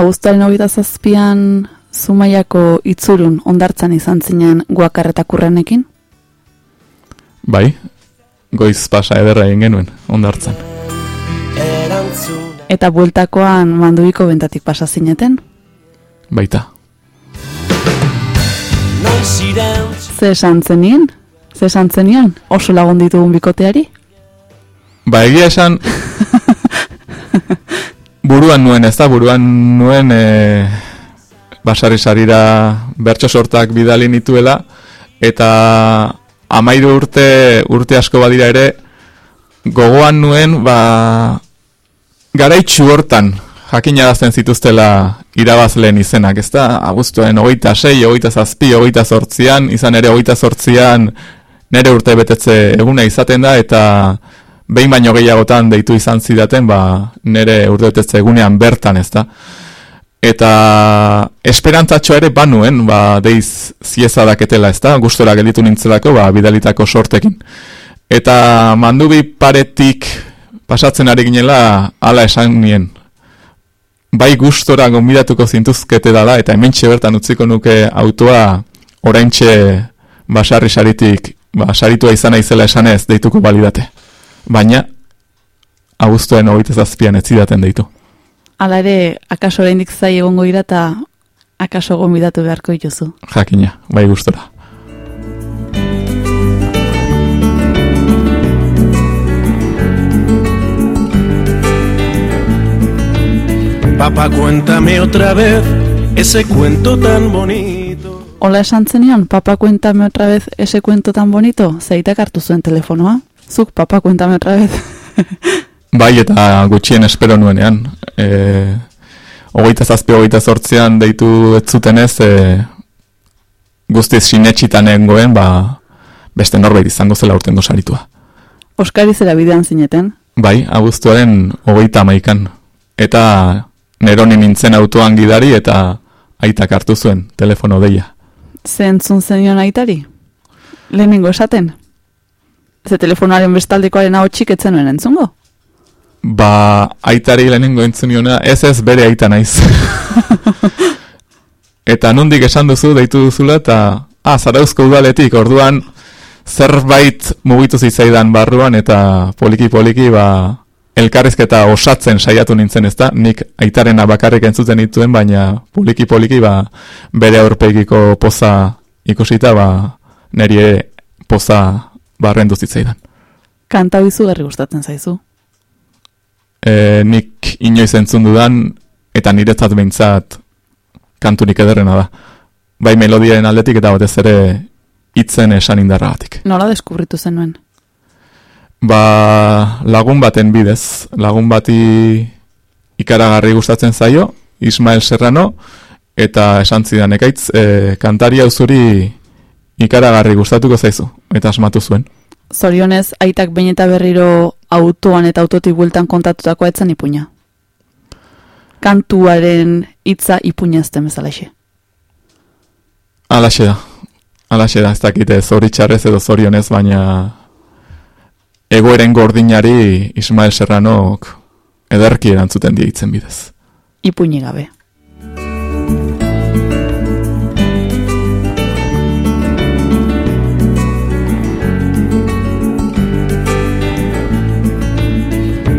Agustaren hogeita zazpian Zumaiako itzurun ondartzan izan zinen guakarretakurrenekin? Bai, goiz pasa ederra egin genuen, ondartzan. Eta bueltakoan manduiko bentatik pasa zineten? Baita. Ze esan zenien? Ze esan zenion? Oso lagun ditugun bikoteari? Ba, egia esan, *laughs* buruan nuen, ez da, buruan nuen e, basarri sarira bertso sortak bidali nituela, eta amairu urte, urte asko badira ere, gogoan nuen, ba, garaitxu hortan, jakinarazten zituztela irabazleen izenak, ez da, abuztuen hogeita sei, hogeita zazpi, hogeita zortzian, izan ere hogeita zortzian nere urte betetze eguna izaten da, eta behin baino gehiagotan deitu izan zidaten, ba, nere urte betetze egunean bertan, ez da. Eta esperantzatxo ere banuen, ba, deiz ziezadaketela, ez da, gustora gelditu nintzelako, ba, bidalitako sortekin. Eta mandubi paretik pasatzen ari ginela, ala esan nien. Bai gustora gonbidatuko zintuzkete dala, eta hementxe bertan utziko nuke autoa oraintxe basarri saritik, ba, saritua izan naizela esanez deituko balidate. Baina, abuztuen hogeita zazpian ez zidaten deitu. Hala ere, akaso oraindik zai egongo dira eta akaso gonbidatu beharko dituzu. Jakina, bai gustora. Papá, cuéntame otra vez ese cuento tan bonito. Hola esan zenion, papa cuéntame otra vez ese cuento tan bonito, zeitak hartu zuen telefonoa. Zuk, papa cuéntame otra vez. *laughs* Bai, eta gutxien espero nuenean. E, hogeita zazpi, hogeita zortzean deitu ez zutenez, e, guztiz sinetxitan nengoen, ba, beste norbait izango zela urten saritua. Oskari zera bidean zineten, Bai, abuztuaren hogeita amaikan. Eta neroni nintzen autoan gidari eta aitak hartu zuen telefono deia. ze entzun zenion aitari? Lehenengo esaten? Ze telefonoaren bestaldekoaren hau etzen nuen entzungo? Ba, aitari lehenengo entzuniona, ez ez bere aita naiz. *laughs* eta nondik esan duzu, deitu duzula, eta, ah, zarauzko udaletik, orduan, zerbait mugitu zitzaidan barruan, eta poliki-poliki, ba, elkarrizketa osatzen saiatu nintzen ezta, nik aitarena bakarrik entzuten dituen, baina poliki-poliki, ba, bere aurpegiko poza ikusita, ba, niri poza barrendu zitzaidan. Kanta bizu gerri gustatzen zaizu. e, nik inoiz entzun dudan, eta niretzat behintzat kanturik ederrena da. Bai melodiaren aldetik eta batez ere hitzen esan indarragatik. Nola deskubritu zenuen? Ba, lagun baten bidez, lagun bati ikaragarri gustatzen zaio, Ismael Serrano, eta esan zidan ekaitz, e, kantari hau zuri ikaragarri gustatuko zaizu, eta asmatu zuen. Zorionez, aitak behin eta berriro autoan eta autotik bueltan kontatutakoa etzen ipuña. Kantuaren hitza ipuña ezten bezalaxe. Alaxe da, alaxe da, ez dakite zoritxarrez edo zorionez, baina egoeren gordinari Ismael Serranok ederki erantzuten die hitzen bidez. Ipuñi gabe.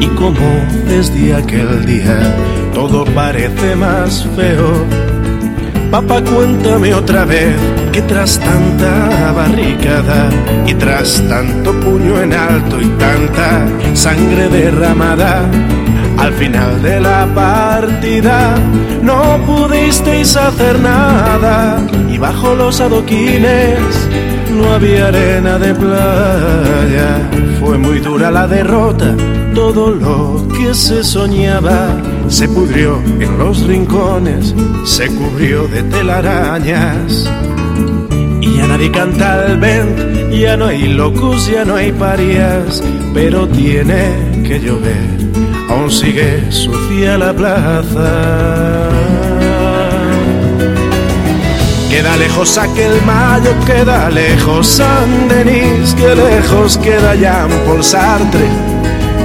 y como desde aquel día todo parece más feo Papá, cuéntame otra vez que tras tanta barricada y tras tanto puño en alto y tanta sangre derramada, al final de la partida no pudisteis hacer nada y bajo los adoquines no había arena de playa. Fue muy dura la derrota, todo lo que se soñaba se pudrió en los rincones, se cubrió de telarañas. Y ya nadie canta al vent, ya no hay locos, ya no hay parias, pero tiene que llover, aún sigue sucia la plaza. Queda lejos aquel mayo, queda lejos San Denis, que lejos queda Jean Paul Sartre,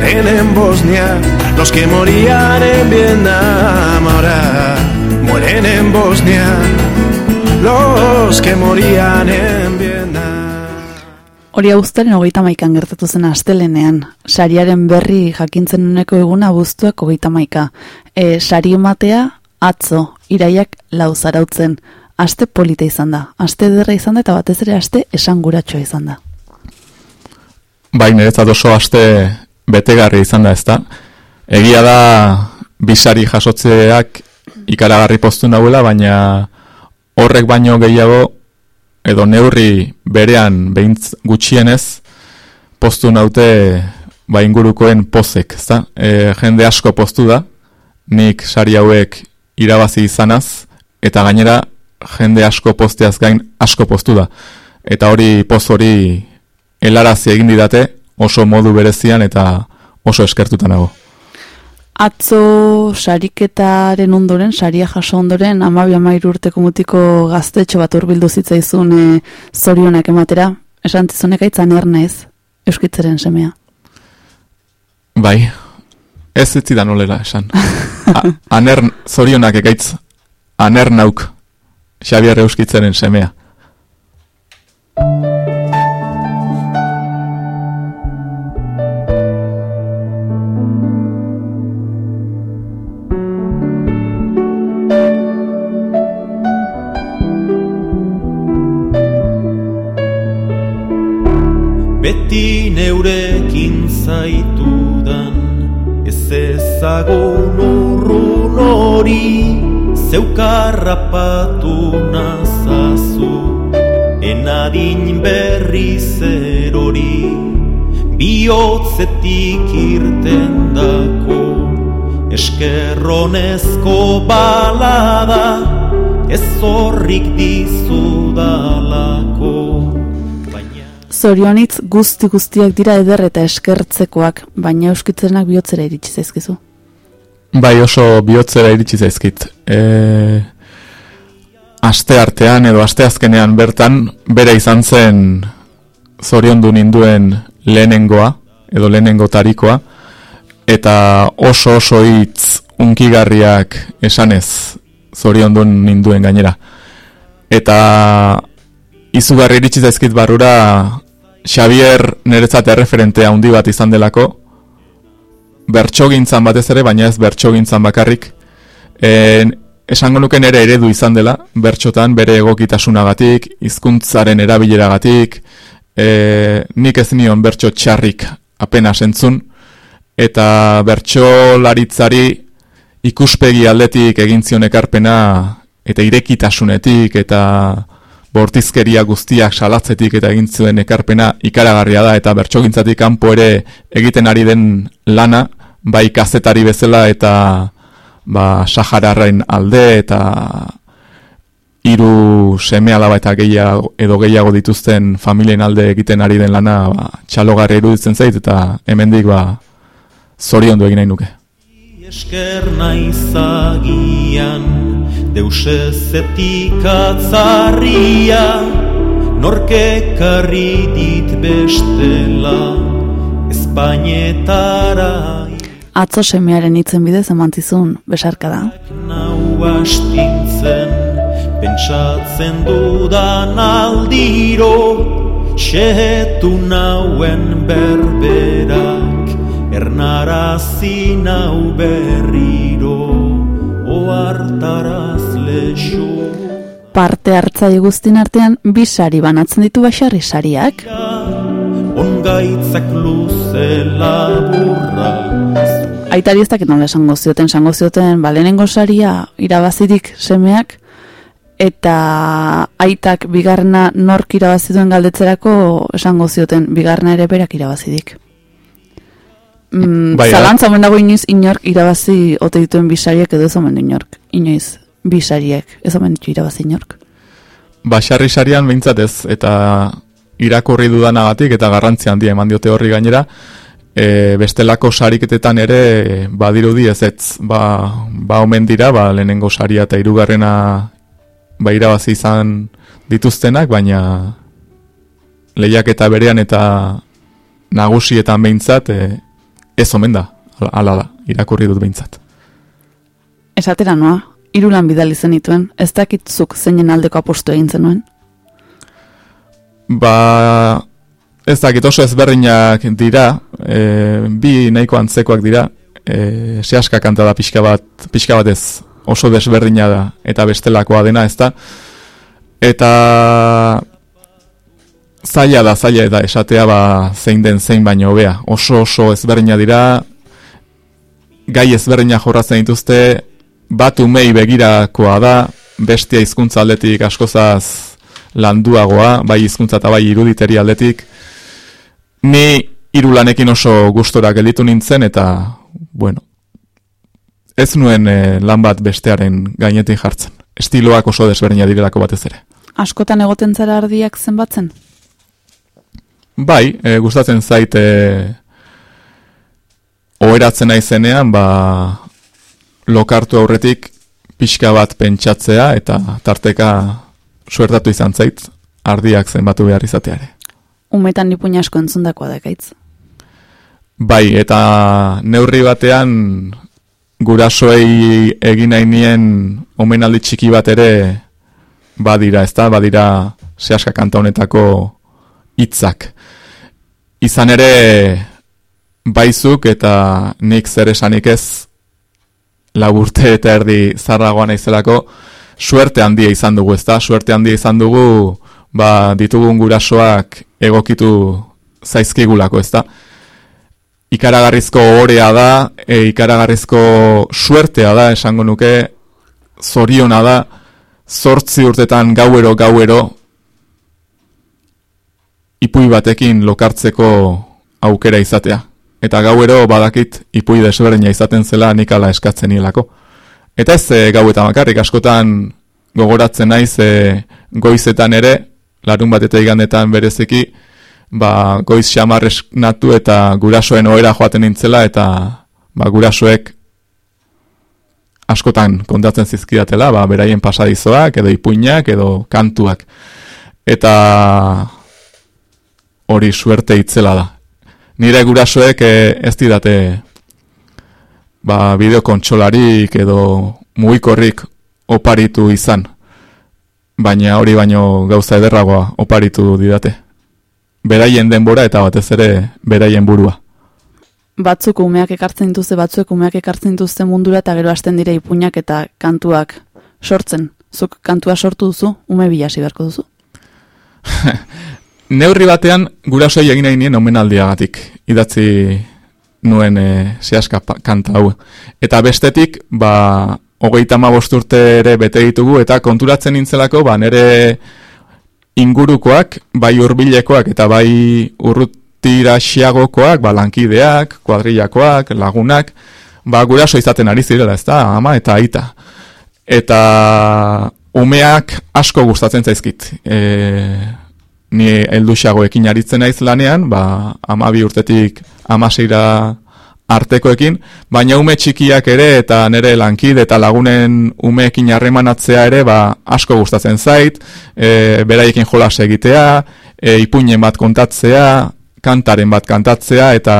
mueren en Bosnia los que morían en Vietnam. Ahora mueren en Bosnia los que morían en Vietnam. Hori abuztaren hogeita maikan gertatu zen astelenean. Sariaren berri jakintzen uneko eguna abuztuak hogeita maika. E, sari ematea atzo, iraiak lau zarautzen. Aste polita izan da. Aste ederra izan da eta batez ere aste esanguratxoa izan da. Bai, niretzat oso aste betegarri izan da, ezta? Egia da bisari jasotzeak ikaragarri postu nahuela, baina horrek baino gehiago edo neurri berean behintz gutxienez postu naute ba ingurukoen pozek, ezta? E, jende asko postu da, nik sari hauek irabazi izanaz, eta gainera jende asko posteaz gain asko postu da. Eta hori poz hori helarazi egin didate oso modu berezian eta oso eskertuta nago. Atzo sariketaren ondoren, saria jaso ondoren, amabi amairu urteko mutiko gaztetxo bat urbildu zitzaizun e, zorionak ematera, esan zizunek aitzan ernaiz, euskitzeren semea. Bai, ez zitzidan olera esan. *laughs* A, aner zorionak ekaitz, aner nauk, Xabier Euskitzeren semea. Beti neurekin zaitudan Ez ezagun urrun hori Zeukarrapatu nazazu. Enadin berri zer hori Biotzetik irten dako. Eskerronezko balada Ez horrik dizudalako Zorionitz guzti guztiak dira eder eta eskertzekoak, baina euskitzenak bihotzera iritsi zaizkizu. Bai oso bihotzera iritsi zaizkit. E, aste artean edo aste azkenean bertan bere izan zen zoriondu ninduen lehenengoa edo lehenengo tarikoa eta oso oso hitz unkigarriak esanez zoriondu ninduen gainera. Eta izugarri iritsi zaizkit barrura Xavier niretzat erreferente handi bat izan delako, bertsogintzan batez ere, baina ez bertsogintzan bakarrik, e, esango nuken ere eredu izan dela, bertxotan bere egokitasunagatik, hizkuntzaren erabileragatik, e, nik ez nion bertso txarrik apenas entzun, eta bertsolaritzari ikuspegi aldetik egin zion ekarpena, eta irekitasunetik, eta bortizkeria guztiak salatzetik eta egin zuen ekarpena ikaragarria da eta bertsogintzatik kanpo ere egiten ari den lana bai kazetari bezala eta ba Sahararren alde eta hiru seme alaba eta gehiago edo gehiago dituzten familien alde egiten ari den lana ba, txalogarri iruditzen zait eta hemendik ba zoriondu egin nahi nuke. Esker naizagian Deusezetik atzarria Norkekarri dit bestela Espainetara Atzo semearen hitzen bidez emantzizun besarka da. nau astintzen Pentsatzen dudan aldiro Xehetu nauen berberak Ernarazi nau berriro Parte hartzaile guztin artean bi sari banatzen ditu basarri sariak. Ongaitzak luze laburra Aitari ez dakit nola esango zioten, esango zioten, ba, lehenengo saria irabazirik semeak, eta aitak bigarna nork irabazi duen galdetzerako esango zioten bigarna ere berak irabazidik. Mm, Bai, zalantza omen dago inoiz inork irabazi ote dituen bisariek edo ez omen inork. Inoiz bisariek ez omen ditu irabazi inork. Basarri sarian behintzat ez, eta irakurri dudanagatik eta garrantzi handia eman diote horri gainera, e, bestelako sariketetan ere badirudi ez ez, ba, ba omen dira, ba, lehenengo saria eta hirugarrena ba irabazi izan dituztenak, baina lehiak eta berean eta nagusietan behintzat e, ez omen da, hala da, irakurri dut behintzat. Esatera noa, irulan bidali zenituen, ez dakitzuk zeinen aldeko apostu egin zenuen. Ba, ez dakit oso ezberdinak dira, e, bi nahiko antzekoak dira, e, sehaska kanta da pixka bat, pixka bat ez, oso desberdina da, eta bestelakoa dena ez da, eta zaila da, zaila da, esatea ba, zein den zein baino hobea, oso oso ezberdina dira, gai ezberdina jorratzen dituzte, bat umei begirakoa da, bestia hizkuntza aldetik askozaz landuagoa, bai hizkuntza eta bai iruditeri aldetik. Ni hiru lanekin oso gustora gelditu nintzen eta, bueno, ez nuen eh, lan bat bestearen gainetik jartzen. Estiloak oso desberdina direlako batez ere. Askotan egoten zara ardiak zenbatzen? Bai, e, gustatzen zait e, oheratzen naizenean, ba, lokartu aurretik pixka bat pentsatzea eta tarteka suertatu izan zait ardiak zenbatu behar izateare. Umetan nipuin asko entzundakoa da ekaitz. Bai, eta neurri batean gurasoei egin nahi nien omenaldi txiki bat ere badira, ezta? Badira sehaska kanta honetako hitzak. Izan ere baizuk eta nik zer esanik ez laburte eta erdi zarragoa naizelako suerte handia izan dugu, ezta? Suerte handia izan dugu ba, ditugun gurasoak egokitu zaizkigulako, ezta? ikaragarrizko orea da, e, ikaragarrizko suertea da, esango nuke, zoriona da, zortzi urtetan gauero gauero, ipui batekin lokartzeko aukera izatea. Eta gauero badakit ipui desberdina izaten zela nik ala eskatzen hilako. Eta ez e, gau eta makarrik askotan gogoratzen naiz e, goizetan ere, larun bat eta igandetan bereziki, ba, goiz xamarrez natu eta gurasoen ohera joaten nintzela eta ba, gurasoek askotan kontatzen zizkidatela, ba, beraien pasadizoak edo ipuinak edo kantuak. Eta hori suerte itzela da. Nire gurasoek eh, ez didate ba, bideokontsolarik edo mugikorrik oparitu izan. Baina hori baino gauza ederragoa oparitu didate beraien denbora eta batez ere beraien burua. Batzuk umeak ekartzen dituzte, batzuek umeak ekartzen dituzte mundura eta gero hasten dira ipuinak eta kantuak sortzen. Zuk kantua sortu duzu, ume bilasi beharko duzu. *laughs* Neurri batean gurasoi egin nahi nien omenaldiagatik idatzi nuen e, sehaska pa- kanta hau. Eta bestetik, ba, hogeita ma urte ere bete ditugu eta konturatzen nintzelako, ba, nere ingurukoak, bai hurbilekoak eta bai urrutira xiagokoak, ba, lankideak, kuadrillakoak, lagunak, ba, guraso izaten ari zirela, ez da, ama eta aita. Eta umeak asko gustatzen zaizkit. E, ni helduxagoekin aritzen naiz lanean, ba, amabi urtetik amaseira artekoekin, baina ume txikiak ere eta nire lankide eta lagunen umeekin harremanatzea ere ba, asko gustatzen zait, e, beraiekin jolas egitea, e, ipuinen bat kontatzea, kantaren bat kantatzea eta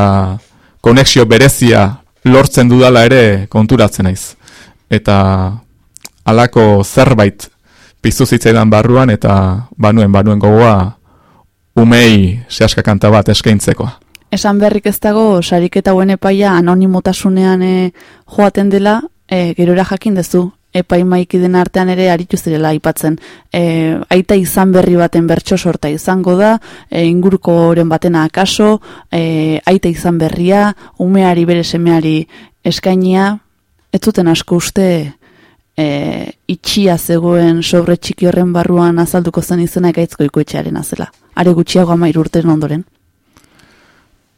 konexio berezia lortzen dudala ere konturatzen naiz. Eta halako zerbait piztu zitzaidan barruan eta banuen banuen gogoa umei sehaska kanta bat eskaintzekoa. Esan berrik ez dago, sariketa hauen epaia anonimotasunean e, joaten dela, e, gerora jakin dezu, epaimaiki den artean ere aritu zirela aipatzen. E, aita izan berri baten bertso sorta izango da, e, inguruko oren batena akaso, e, aita izan berria, umeari bere semeari eskainia, ez zuten asko uste e, itxia zegoen sobre txiki horren barruan azalduko zen izena ekaitzko ikoetxearen azela. Are gutxiago amairu urteren ondoren.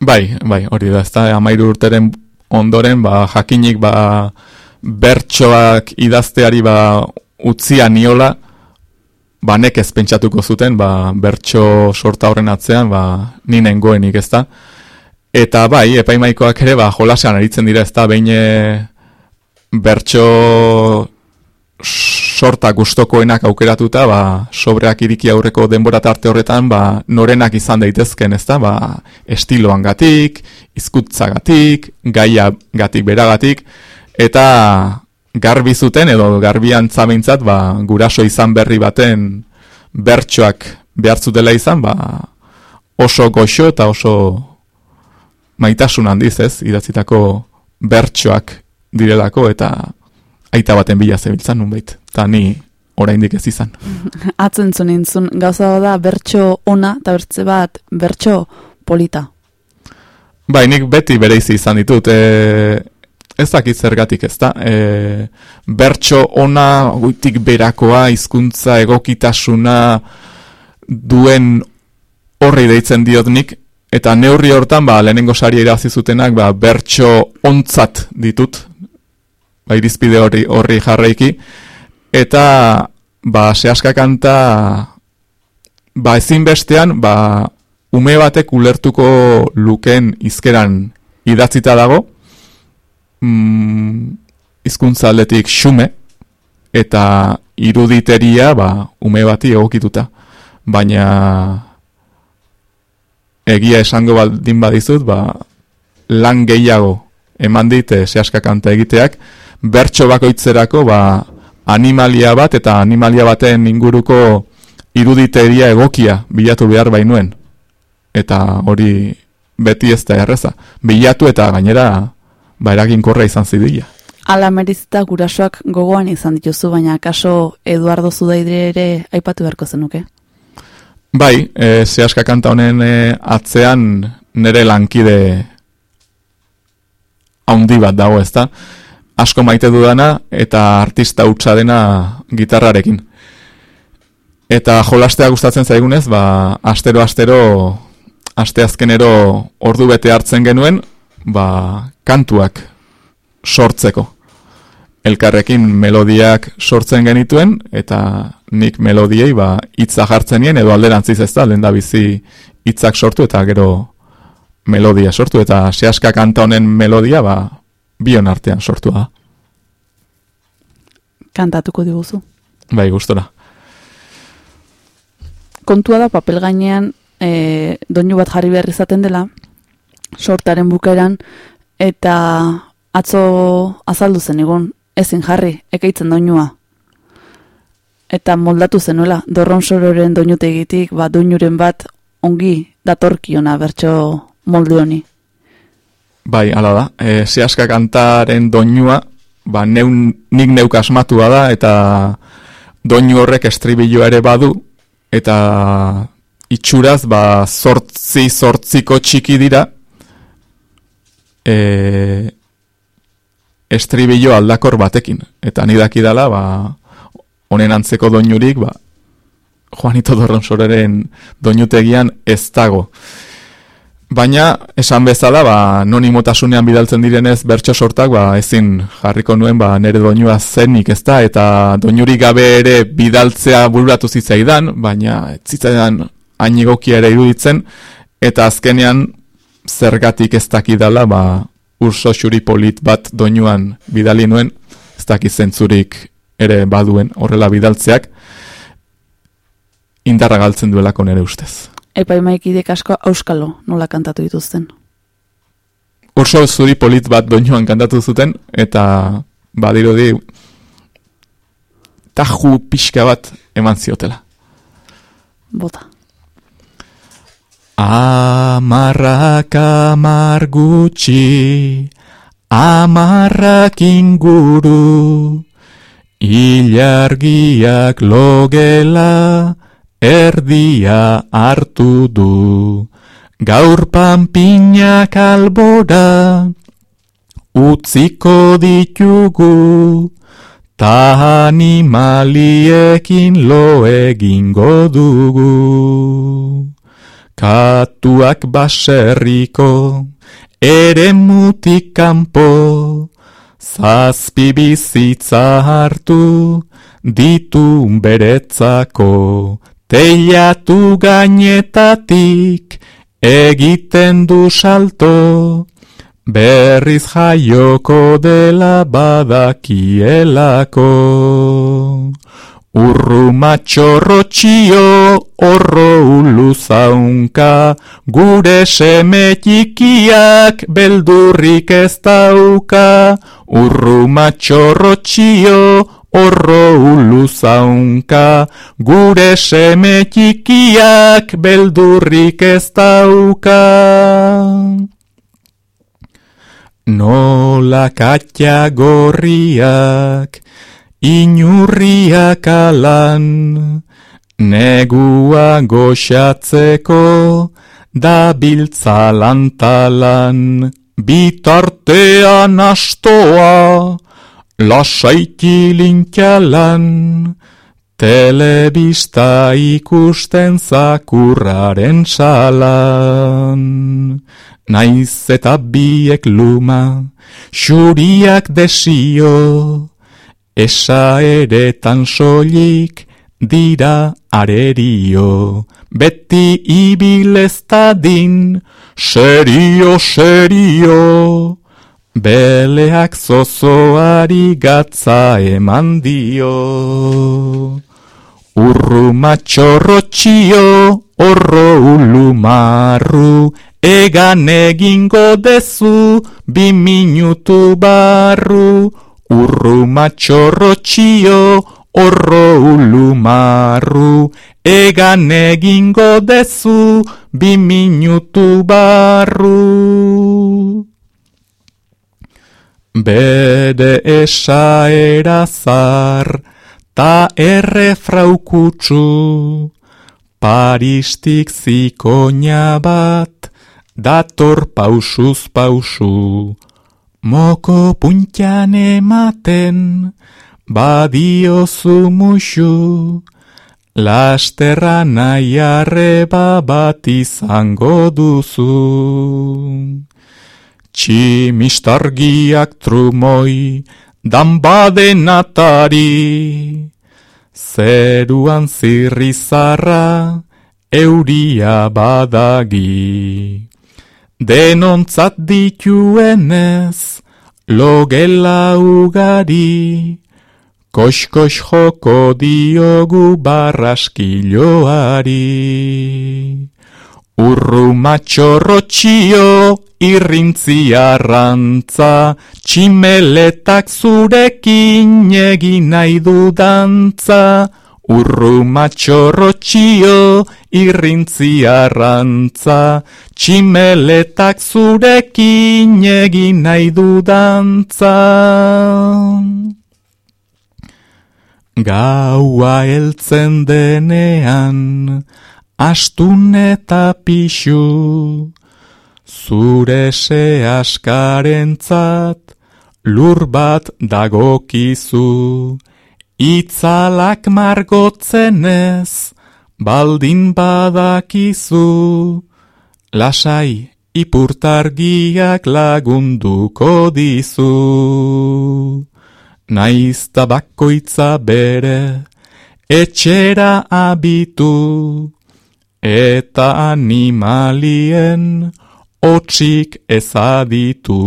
Bai, bai, hori da, ez da, amairu urteren ondoren, ba, jakinik, ba, bertsoak idazteari, ba, utzia niola, ba, nekez pentsatuko zuten, ba, bertso sorta horren atzean, ba, ninen goenik, ez da. Eta, bai, epaimaikoak ere, ba, jolasean aritzen dira, ez da, behin e, bertso sorta gustokoenak aukeratuta, ba, sobreak iriki aurreko denbora tarte horretan, ba, norenak izan daitezken, ezta? Ba, estiloan gatik, izkutzagatik, gaia gatik beragatik, eta garbi zuten, edo garbian zabintzat, ba, guraso izan berri baten bertsoak behar zutela izan, ba, oso goxo eta oso maitasun handiz, ez? Idatzitako bertsoak direlako, eta aita baten bila zebiltzan nunbait, eta ni oraindik ez izan. *laughs* Atzen zuen intzun, gauza da bertso ona, eta bertze bat bertso polita. Bai, nik beti bereizi izan ditut, e, ez dakit zergatik ez da, e, bertso ona, guitik berakoa, hizkuntza egokitasuna duen horri deitzen diot nik, eta neurri hortan, ba, lehenengo sari irazi zutenak, ba, bertso ontzat ditut, ba, irizpide horri, horri jarraiki, eta ba, sehaska kanta ba, ezinbestean ba, ume batek ulertuko luken izkeran idatzita dago, mm, izkuntza aldetik xume, eta iruditeria ba, ume bati egokituta. Baina egia esango baldin badizut, ba, lan gehiago eman dite sehaska kanta egiteak, bertso bakoitzerako ba, animalia bat eta animalia baten inguruko iruditeria egokia bilatu behar bainuen. Eta hori beti ez da erreza. Bilatu eta gainera ba eraginkorra izan zidila. Ala merizita gurasoak gogoan izan dituzu, baina kaso Eduardo Zudaidre ere aipatu beharko zenuke? Bai, e, zehaska kanta honen e, atzean nire lankide haundi bat dago ez da asko maite dudana eta artista hutsa dena gitarrarekin. Eta jolastea gustatzen zaigunez, ba, astero astero asteazkenero ordu bete hartzen genuen, ba, kantuak sortzeko. Elkarrekin melodiak sortzen genituen eta nik melodiei ba hitza jartzen nien edo alderantziz ez da lenda bizi hitzak sortu eta gero melodia sortu eta seaska kanta honen melodia ba bion artean sortu da. Kantatuko diguzu. Bai, gustora. Kontua da papel gainean e, doinu bat jarri behar izaten dela, sortaren bukeran, eta atzo azaldu zen egon, ezin jarri, ekaitzen doinua. Eta moldatu zenuela, dorron sororen doinutegitik, ba, doinuren bat ongi datorkiona bertso molde honi. Bai, ala da. E, Seaska kantaren doinua, ba, neun, nik neuk asmatua da, eta doinu horrek estribillo ere badu, eta itxuraz, ba, sortzi, sortziko txiki dira, e, estribillo aldakor batekin. Eta nidaki dala, ba, honen antzeko doinurik, ba, Juanito Dorronsoreren doinutegian ez dago. Baina, esan bezala, ba, nonimotasunean bidaltzen direnez bertso sortak, ba, ezin jarriko nuen, ba, nere doinua zenik ez da, eta doinurik gabe ere bidaltzea bururatu zitzaidan, baina zitzaidan hain ere iruditzen, eta azkenean zergatik ez dakidala, ba, urso xuri polit bat doinuan bidali nuen, ez dakiz zentzurik ere baduen horrela bidaltzeak, indarra galtzen duelako nere ustez. Epaimaikidek asko auskalo nola kantatu dituzten. Urso zuri polit bat doinuan kantatu zuten, eta badirudi taju pixka bat eman ziotela. Bota. Amarrak amar gutxi, amarrak inguru, ilargiak logela, erdia hartu du. Gaur panpinak albora, utziko ditugu, ta animaliekin lo egingo dugu. Katuak baserriko, ere mutik kanpo, zazpi bizitza hartu, ditu beretzako, teiatu gainetatik, egiten du salto, berriz jaioko dela badakielako. Urru matxorro txio, orro ulu zaunka, gure seme txikiak beldurrik ez dauka. Urru matxorro txio, orro ulu zaunka, gure seme txikiak beldurrik ez dauka. Nola katja gorriak, inurriak alan, negua goxatzeko, da biltza lantalan, bitartean astoa, lasaiki lintxalan, telebista ikusten zakurraren salan. Naiz eta biek luma, xuriak desio, esa eretan soilik dira arerio. Beti ibileztadin, serio, serio, beleak zozoari gatza eman dio. Urru matxorro txio, orro ulu marru, egan egingo dezu, bi minutu barru, urru matxorro txio, orro ulu marru, egan egingo dezu, bi minutu barru. Bede esaera zar, ta erre fraukutsu, paristik zikoina bat, dator pausuz pausu. Moko puntian ematen, badiozu musu, lasterra nahi arreba bat izango duzu. Tximistargiak trumoi, danbaden atari, zeruan zirrizarra, euria badagi. Denontzat dituenez, logela ugari, kox-kox joko diogu barraskiloari. Urru matxorro txio, irrintzi arrantza, tximeletak zurekin egin nahi dudantza. Urru matxorro txio, irrintzi arrantza, tximeletak zurekin egin nahi dudantza. Gaua heltzen denean, astun eta pixu, zure se askarentzat, lur bat dagokizu, itzalak margotzenez, baldin badakizu, lasai ipurtargiak lagunduko dizu. Naiz tabakoitza bere, etxera abitu, eta animalien otxik ezaditu.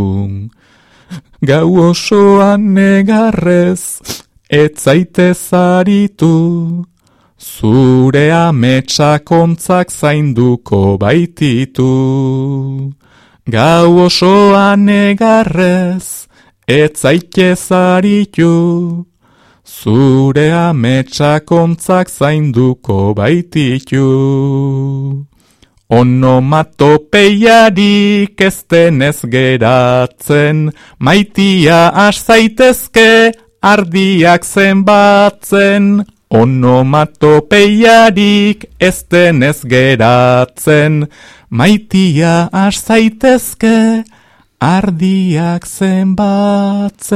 Gau osoan negarrez, etzaite zaritu, zure ametsakontzak zainduko baititu. Gau osoan negarrez, etzaite zaritu, zure ametsakontzak zainduko baititu. Onomatopeiarik ez denez geratzen, maitia has zaitezke ardiak zenbatzen. Onomatopeiarik ez denez geratzen, maitia has zaitezke ardiak zenbatzen.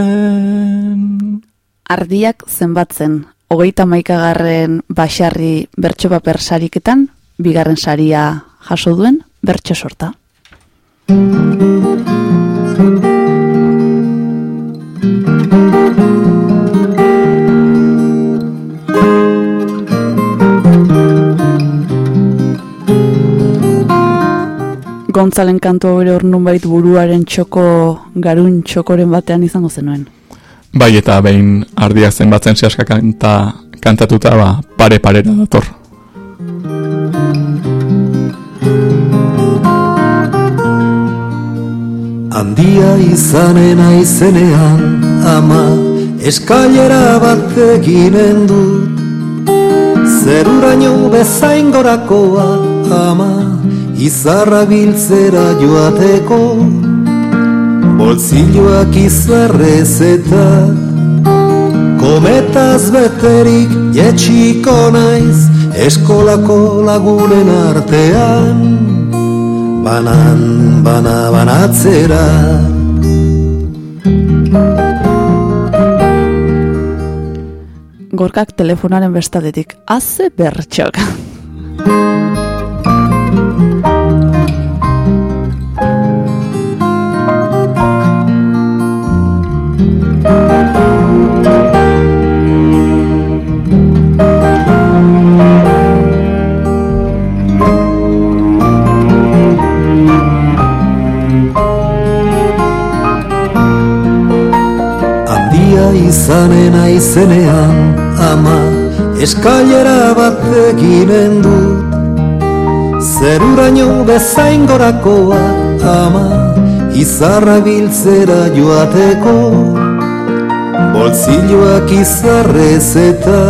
Ardiak zenbatzen, hogeita maikagarren basarri bertso paper sariketan, bigarren saria jaso duen bertso sorta. Gontzalen kantu hori hor nunbait buruaren txoko, garun txokoren batean izango zenuen. Bai eta behin ardiak zenbatzen sehaska kanta, kantatuta ba, pare parera dator. Handia izanen aizenean ama eskailera bat eginen dut Zeruraino bezain gorakoa ama izarra biltzera joateko Bolzilloak izarrez eta kometaz beterik jetxiko naiz eskolako lagunen artean. Banan, bana, banatzera. Gorkak telefonaren bestadetik, haze bertxok. Izanen aizenean ama eskailera bat eginen dut. Zeruraino bezain gorakoa ama izarra biltzera joateko. Bolzilloak izarrez eta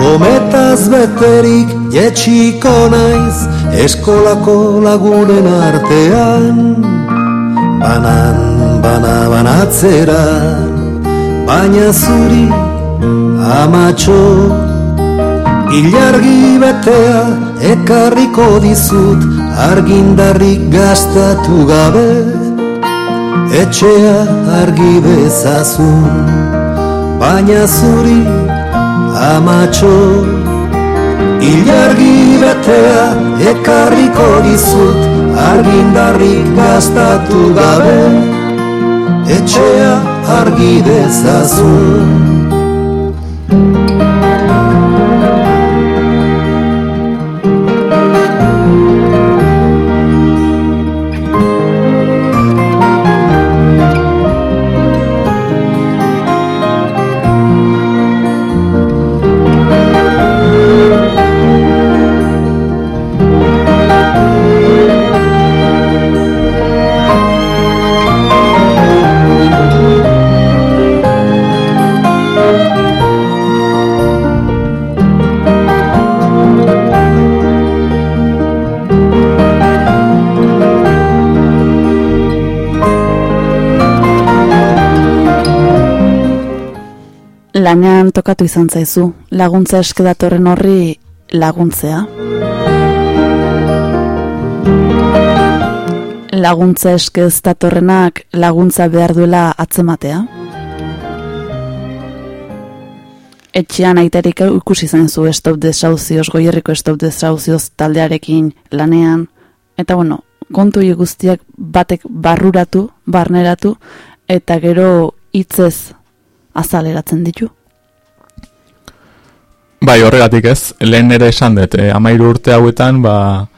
kometaz beterik jetxiko naiz eskolako lagunen artean. Banan, bana, banatzera Baina zuri amatxo Ilargi betea ekarriko dizut Argindarrik gastatu gabe Etxea argi bezazun Baina zuri amatxo Ilargi betea ekarriko dizut argindarrik gastatu gabe etxea argi dezazun tokatu izan zaizu, laguntza eske datorren horri laguntzea. Laguntza eske ez datorrenak laguntza behar duela atzematea. Etxean aitarik ikusi izan zu Stop Desauzioz, goierriko Stop Desauzioz taldearekin lanean. Eta bueno, kontu guztiak batek barruratu, barneratu, eta gero hitzez azaleratzen ditu. Bai, horregatik ez, lehen ere esan dut, eh, amairu urte hauetan, ba,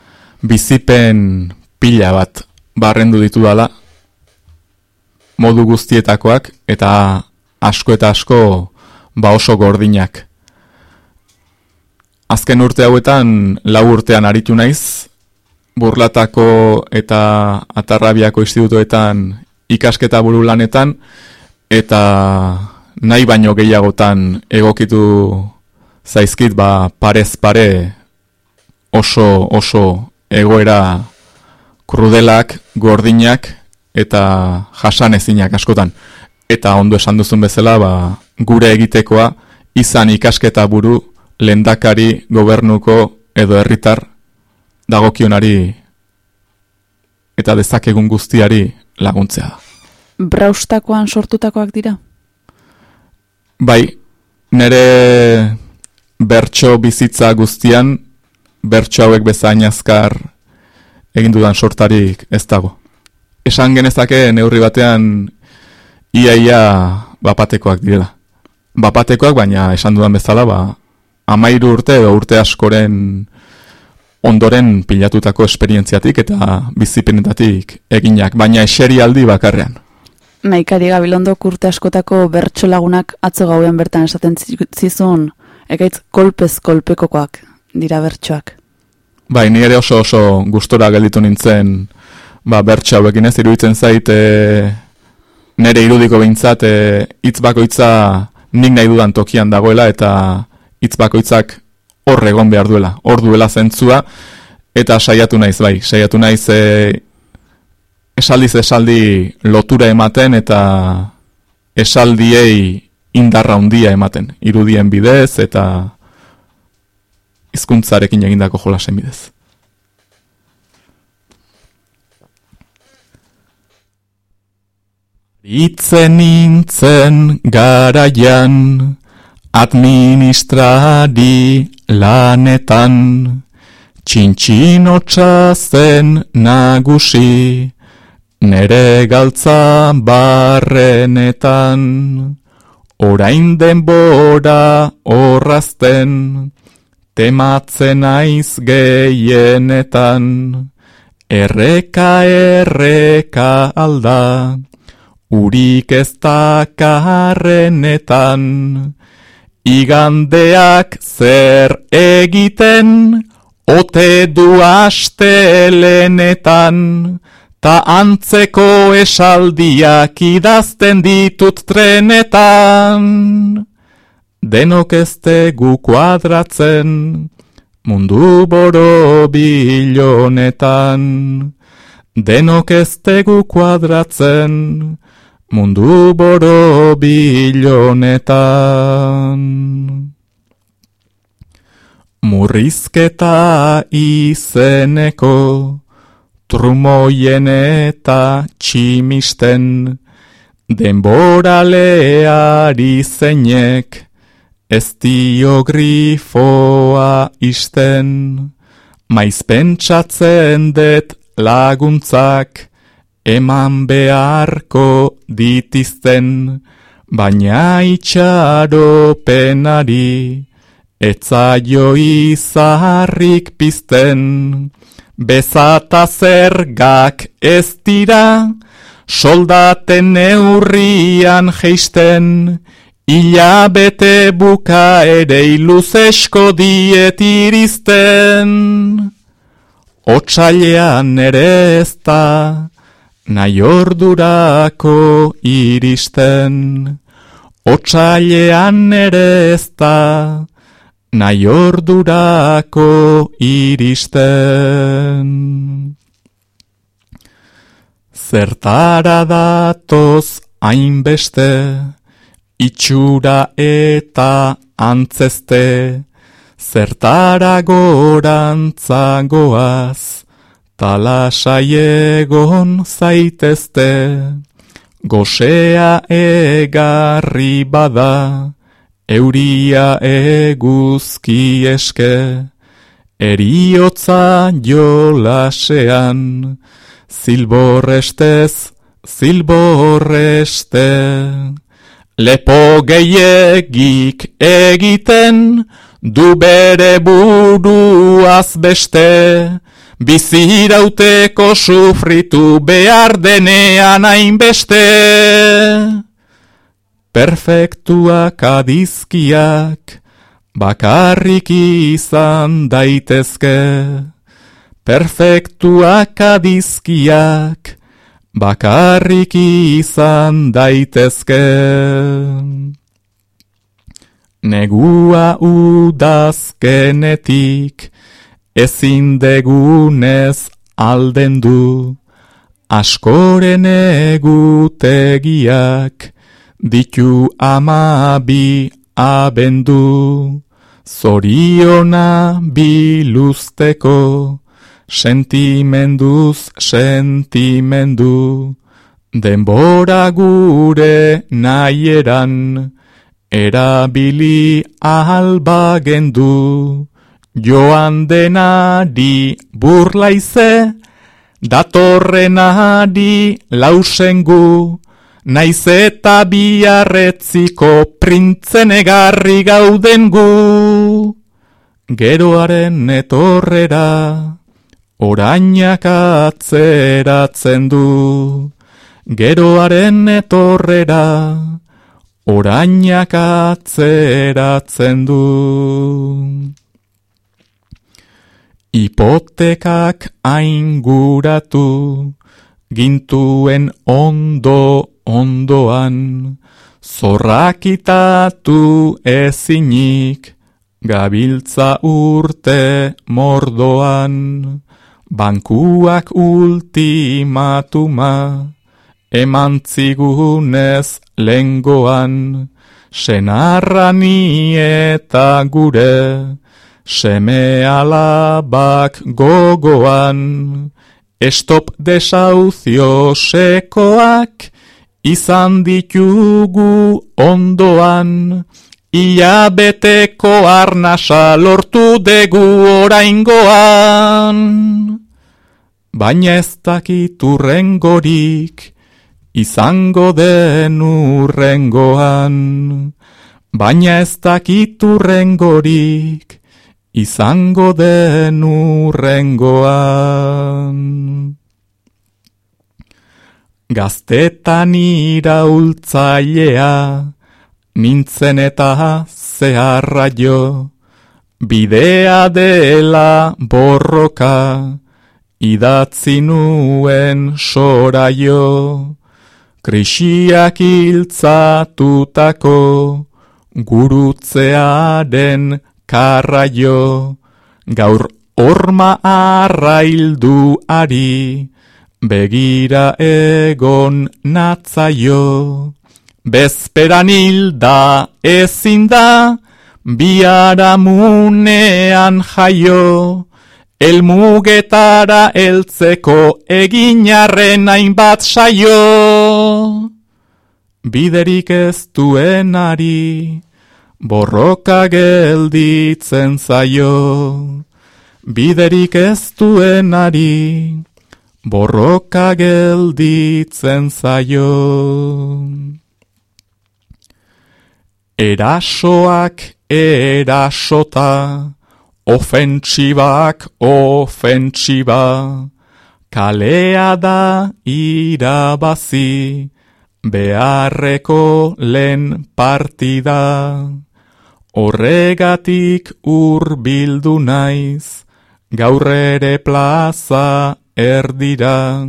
bizipen pila bat barrendu ditu dala, modu guztietakoak, eta asko eta asko ba oso gordinak. Azken urte hauetan, lau urtean aritu naiz, burlatako eta atarrabiako institutoetan ikasketa buru lanetan, eta nahi baino gehiagotan egokitu zaizkit ba parez pare oso oso egoera krudelak, gordinak eta jasan ezinak askotan. Eta ondo esan duzun bezala, ba, gure egitekoa izan ikasketa buru lendakari gobernuko edo herritar dagokionari eta dezakegun guztiari laguntzea da. Braustakoan sortutakoak dira? Bai, nire bertso bizitza guztian, bertso hauek bezain azkar egin dudan sortarik ez dago. Esan genezake neurri batean iaia bapatekoak direla. Bapatekoak, baina esan dudan bezala, ba, amairu urte edo urte askoren ondoren pilatutako esperientziatik eta bizipenetatik eginak, baina eseri aldi bakarrean. Naikari gabilondo kurte askotako bertso lagunak atzo gauden bertan esaten zi- zizun, ekaitz kolpez kolpekokoak dira bertsoak. Bai, ni ere oso oso gustora gelditu nintzen ba, bertso hauekin ez iruditzen zait e, nere irudiko behintzat e, hitz bakoitza nik nahi dudan tokian dagoela eta hitz bakoitzak hor egon behar duela, hor duela zentzua eta saiatu naiz bai, saiatu naiz e, esaldiz esaldi lotura ematen eta esaldiei indarra handia ematen, irudien bidez eta hizkuntzarekin egindako jolasen bidez. Itzen nintzen garaian administrari lanetan txintxinotxa zen nagusi nere galtza barrenetan orain denbora horrazten tematzen naiz gehienetan, erreka erreka alda, urik ez dakarrenetan, igandeak zer egiten, ote du astelenetan, ta antzeko esaldiak idazten ditut trenetan. Denok ez gu kuadratzen, mundu boro bilonetan. Denok ez gu kuadratzen, mundu boro bilonetan. Murrizketa izeneko, trumoien eta tximisten, denboraleari zeinek, Ez dio grifoa isten, maiz pentsatzen det laguntzak, eman beharko ditizten, baina itxaro penari, etzaio izarrik pizten, bezata zergak ez dira, soldaten neurrian geisten, Ila bete buka ere iluzesko diet iristen. Otsailean ere ez da, nahi ordurako iristen. Otsailean ere ez da, nahi ordurako iristen. Zertara datoz hainbeste, itxura eta antzeste, zertara gorantzagoaz, talasai egon zaitezte, gosea egarri bada, euria eguzki eske, eriotza jolasean, zilborrestez, zilborreste. Lepo gehiegik egiten, du bere buruaz beste, bizirauteko sufritu behar denean hainbeste. Perfektuak adizkiak, bakarrik izan daitezke. Perfektuak adizkiak, bakarrik izan daitezke. Negua udazkenetik, ezin degunez alden du, askoren egutegiak, ditu amabi abendu, zoriona biluzteko, sentimenduz sentimendu, denbora gure nahieran, erabili ahalba gendu, joan denari burlaize, datorrenari lausengu, naiz eta biarretziko printzen egarri gauden gu. Geroaren etorrera, orainak atzeratzen du. Geroaren etorrera, orainak atzeratzen du. Hipotekak ainguratu, gintuen ondo ondoan, zorrakitatu ezinik, gabiltza urte mordoan, bankuak ultimatuma, eman zigunez lengoan, senarrani eta gure, seme alabak gogoan, estop desauzio sekoak, izan ditugu ondoan, ia beteko arnasa lortu degu oraingoan. Baina ez dakit urrengorik, izango den urrengoan. Baina ez dakit urrengorik, izango den urrengoan. Gaztetan iraultzailea, nintzen eta zeharra jo, bidea dela borroka, idatzi nuen sora jo, krisiak hiltzatutako, gurutzearen karraio, gaur orma arraildu ari, begira egon natzaio. Bezperan hilda ezin da, biaramunean jaio, elmugetara eltzeko eginarren hainbat saio. Biderik ez duenari, borroka gelditzen zaio. Biderik ez duenari, borroka gelditzen zaio. Erasoak erasota, ofentsibak ofentsiba, kalea da irabazi, beharreko lehen partida. Horregatik urbildu naiz, gaur ere plaza erdira,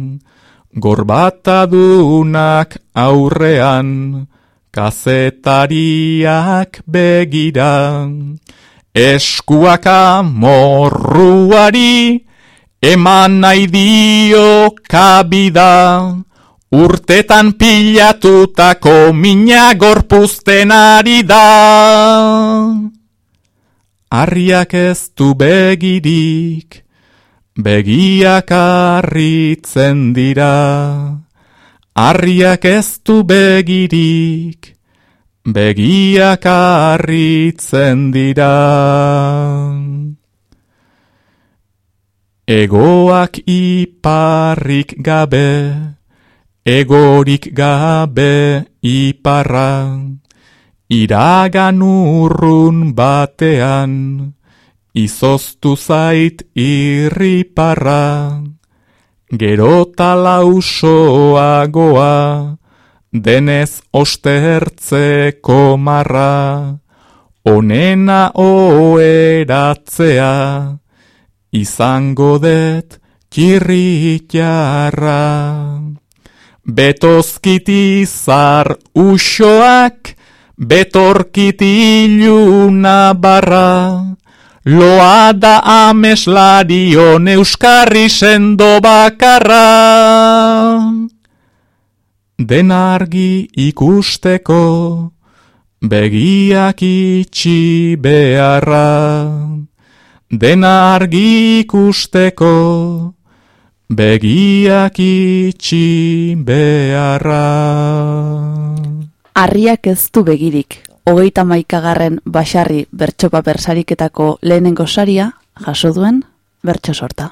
gorbatadunak aurrean, kazetariak begira, eskuaka morruari, eman nahi dio kabida, urtetan pilatutako mina gorpuzten ari da. Arriak ez du begirik, begiak arritzen dira. Arriak ez du begirik, begiak arritzen dira. Egoak iparrik gabe, egorik gabe iparra, iragan urrun batean, izoztu zait irriparra, gerota lausoagoa, denez ostertzeko marra, onena oeratzea, izango det kirritjarra. Betozkiti zar usoak, betorkiti iluna barra, loa da ameslarion euskarri sendo bakarra. Den argi ikusteko, begiak itxi beharra. Den argi ikusteko, begiak itxi beharra. Arriak ez du begirik. Hogeita maikagarren basarri bertxopaper sariketako lehenengo saria jaso duen bertso sorta.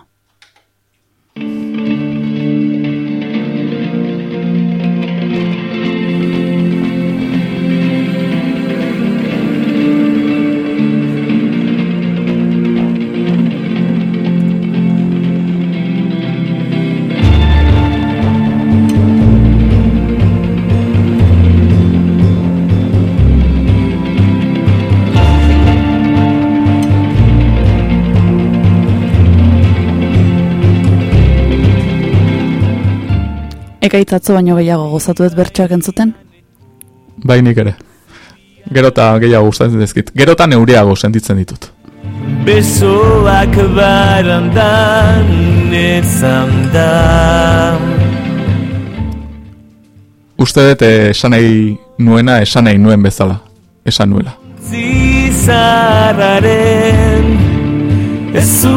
Ekaitzatzo baino gehiago gozatu ez bertsoak entzuten? Bainik ere. Gerota gehiago gustatzen dizkit. Gerota neureago sentitzen ditut. Besoak barandan ezan da Uste dut eh, esan nahi nuena esan nahi nuen bezala. Esan nuela. Zizarraren ezurdurak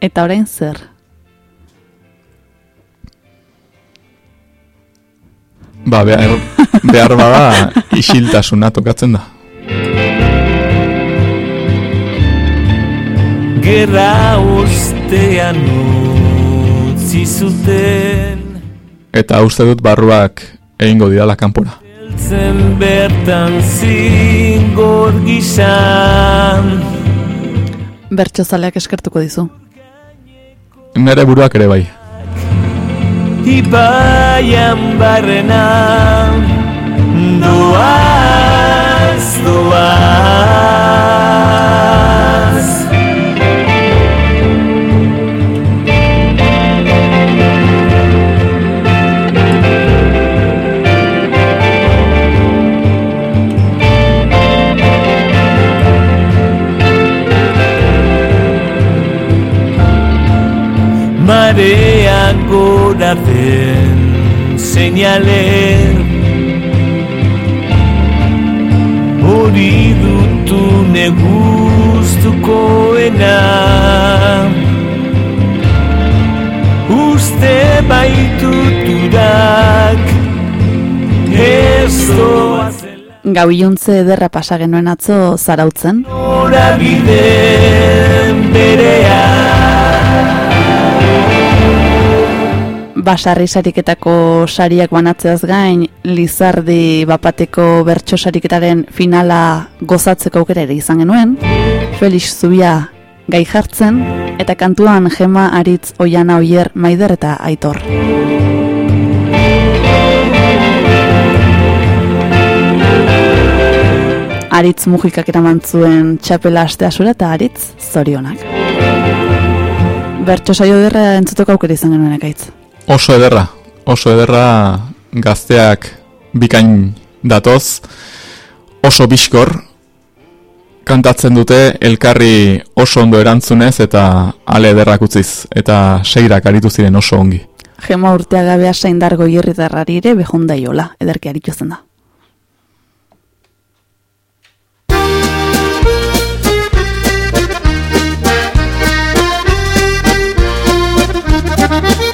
Eta orain zer? Ba, behar, behar bada isiltasuna tokatzen da. Gerra ustean utzi zuten Eta uste dut barruak egingo didala kanpora. Beltzen bertan zingor gizan Bertso zaleak eskertuko dizu. Nere buruak ere bai. Ibaian barrena Doaz, doaz Marea gora den seinale Hori dutu neguztukoena Uste baituturak Ez doa zela Gau iluntze ederra pasa genuen atzo zarautzen. Norabideen berea Basarri sariketako sariak banatzeaz gain, Lizardi bapateko bertso sariketaren finala gozatzeko aukera ere izan genuen. Felix Zubia gai jartzen, eta kantuan Gema Aritz Oiana Oier Maider eta Aitor. Aritz mugikak eraman zuen txapela aste asura eta Aritz zorionak. Bertso saio derra entzuteko aukera izan genuen ekaitz. Oso ederra, oso ederra gazteak bikain datoz, oso biskor, kantatzen dute elkarri oso ondo erantzunez eta ale ederrak utziz, eta seirak aritu ziren oso ongi. Gema urteagabea saindargo irritarrari ere behonda iola, ederki aritu zen da. Iduzki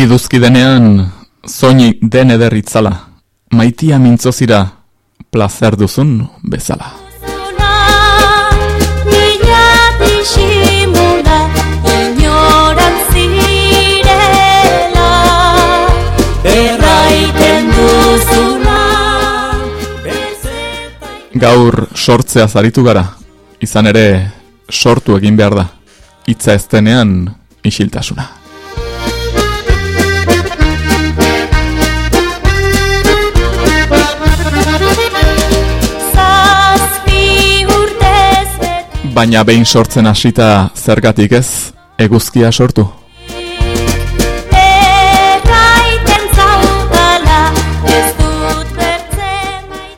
Iduzki denean, zoini den ederritzala, maitia mintzozira, plazer duzun bezala. Gaur sortzea zaritu gara, izan ere sortu egin behar da, hitza ez denean isiltasuna. Baina behin sortzen hasita zergatik ez, eguzkia sortu.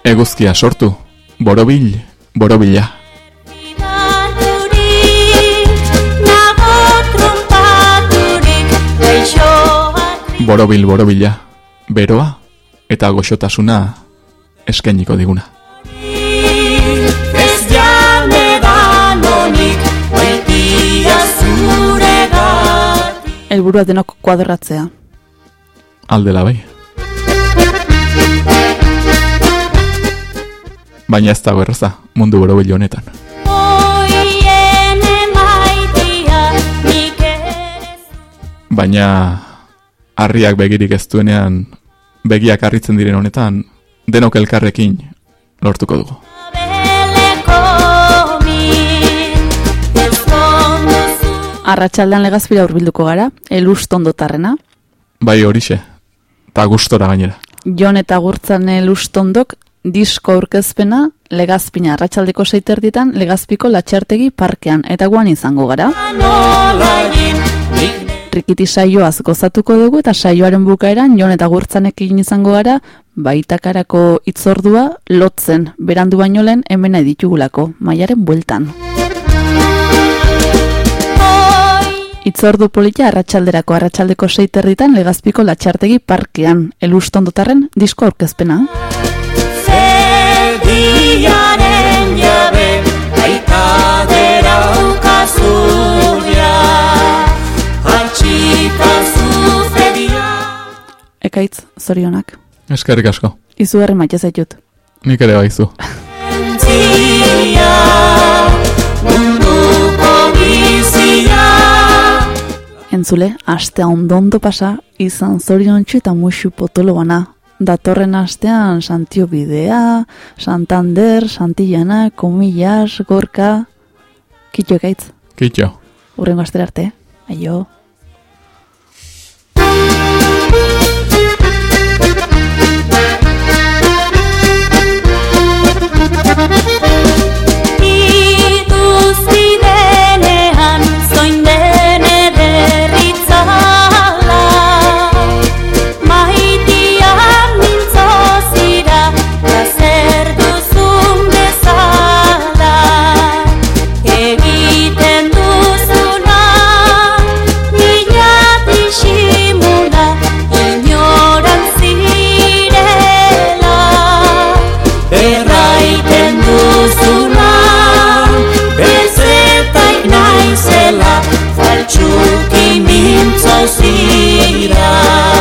Eguzkia sortu, borobil, borobila. Borobil, borobila, beroa eta goxotasuna eskainiko diguna. Helburua denok kuadratzea. Aldela bai. Baina ez dago erraza, mundu borobil honetan. Baina harriak begirik ez duenean begiak harritzen diren honetan, denok elkarrekin lortuko dugu. Arratsaldean legazpira hurbilduko gara, elustondotarrena. Bai horixe, eta gustora gainera. Jon eta gurtzan elustondok disko aurkezpena legazpina arratsaldeko seiterditan legazpiko latxartegi parkean eta guan izango gara. Trikiti saioaz gozatuko dugu eta saioaren bukaeran Jon eta gurtzanekin izango gara baitakarako itzordua lotzen berandu baino lehen hemen ditugulako maiaren bueltan. Itzordu polita arratsalderako arratsaldeko seiterditan legazpiko latxartegi parkean elustondotarren disko aurkezpena. zediaren jabe, aita deraukazuria, altxikazu fedia. Ekaitz, zorionak. Eskerrik asko, Izugarri maite zaitut. nik ere baizu. Entzia, Entzule, astea ondondo pasa, izan zorion eta musu potolo bana. Datorren astean Santio Bidea, Santander, Santillana, Komillas, Gorka... Kitxo gaitz. Kitxo. Urrengo astera arte, aio. unzäusiger.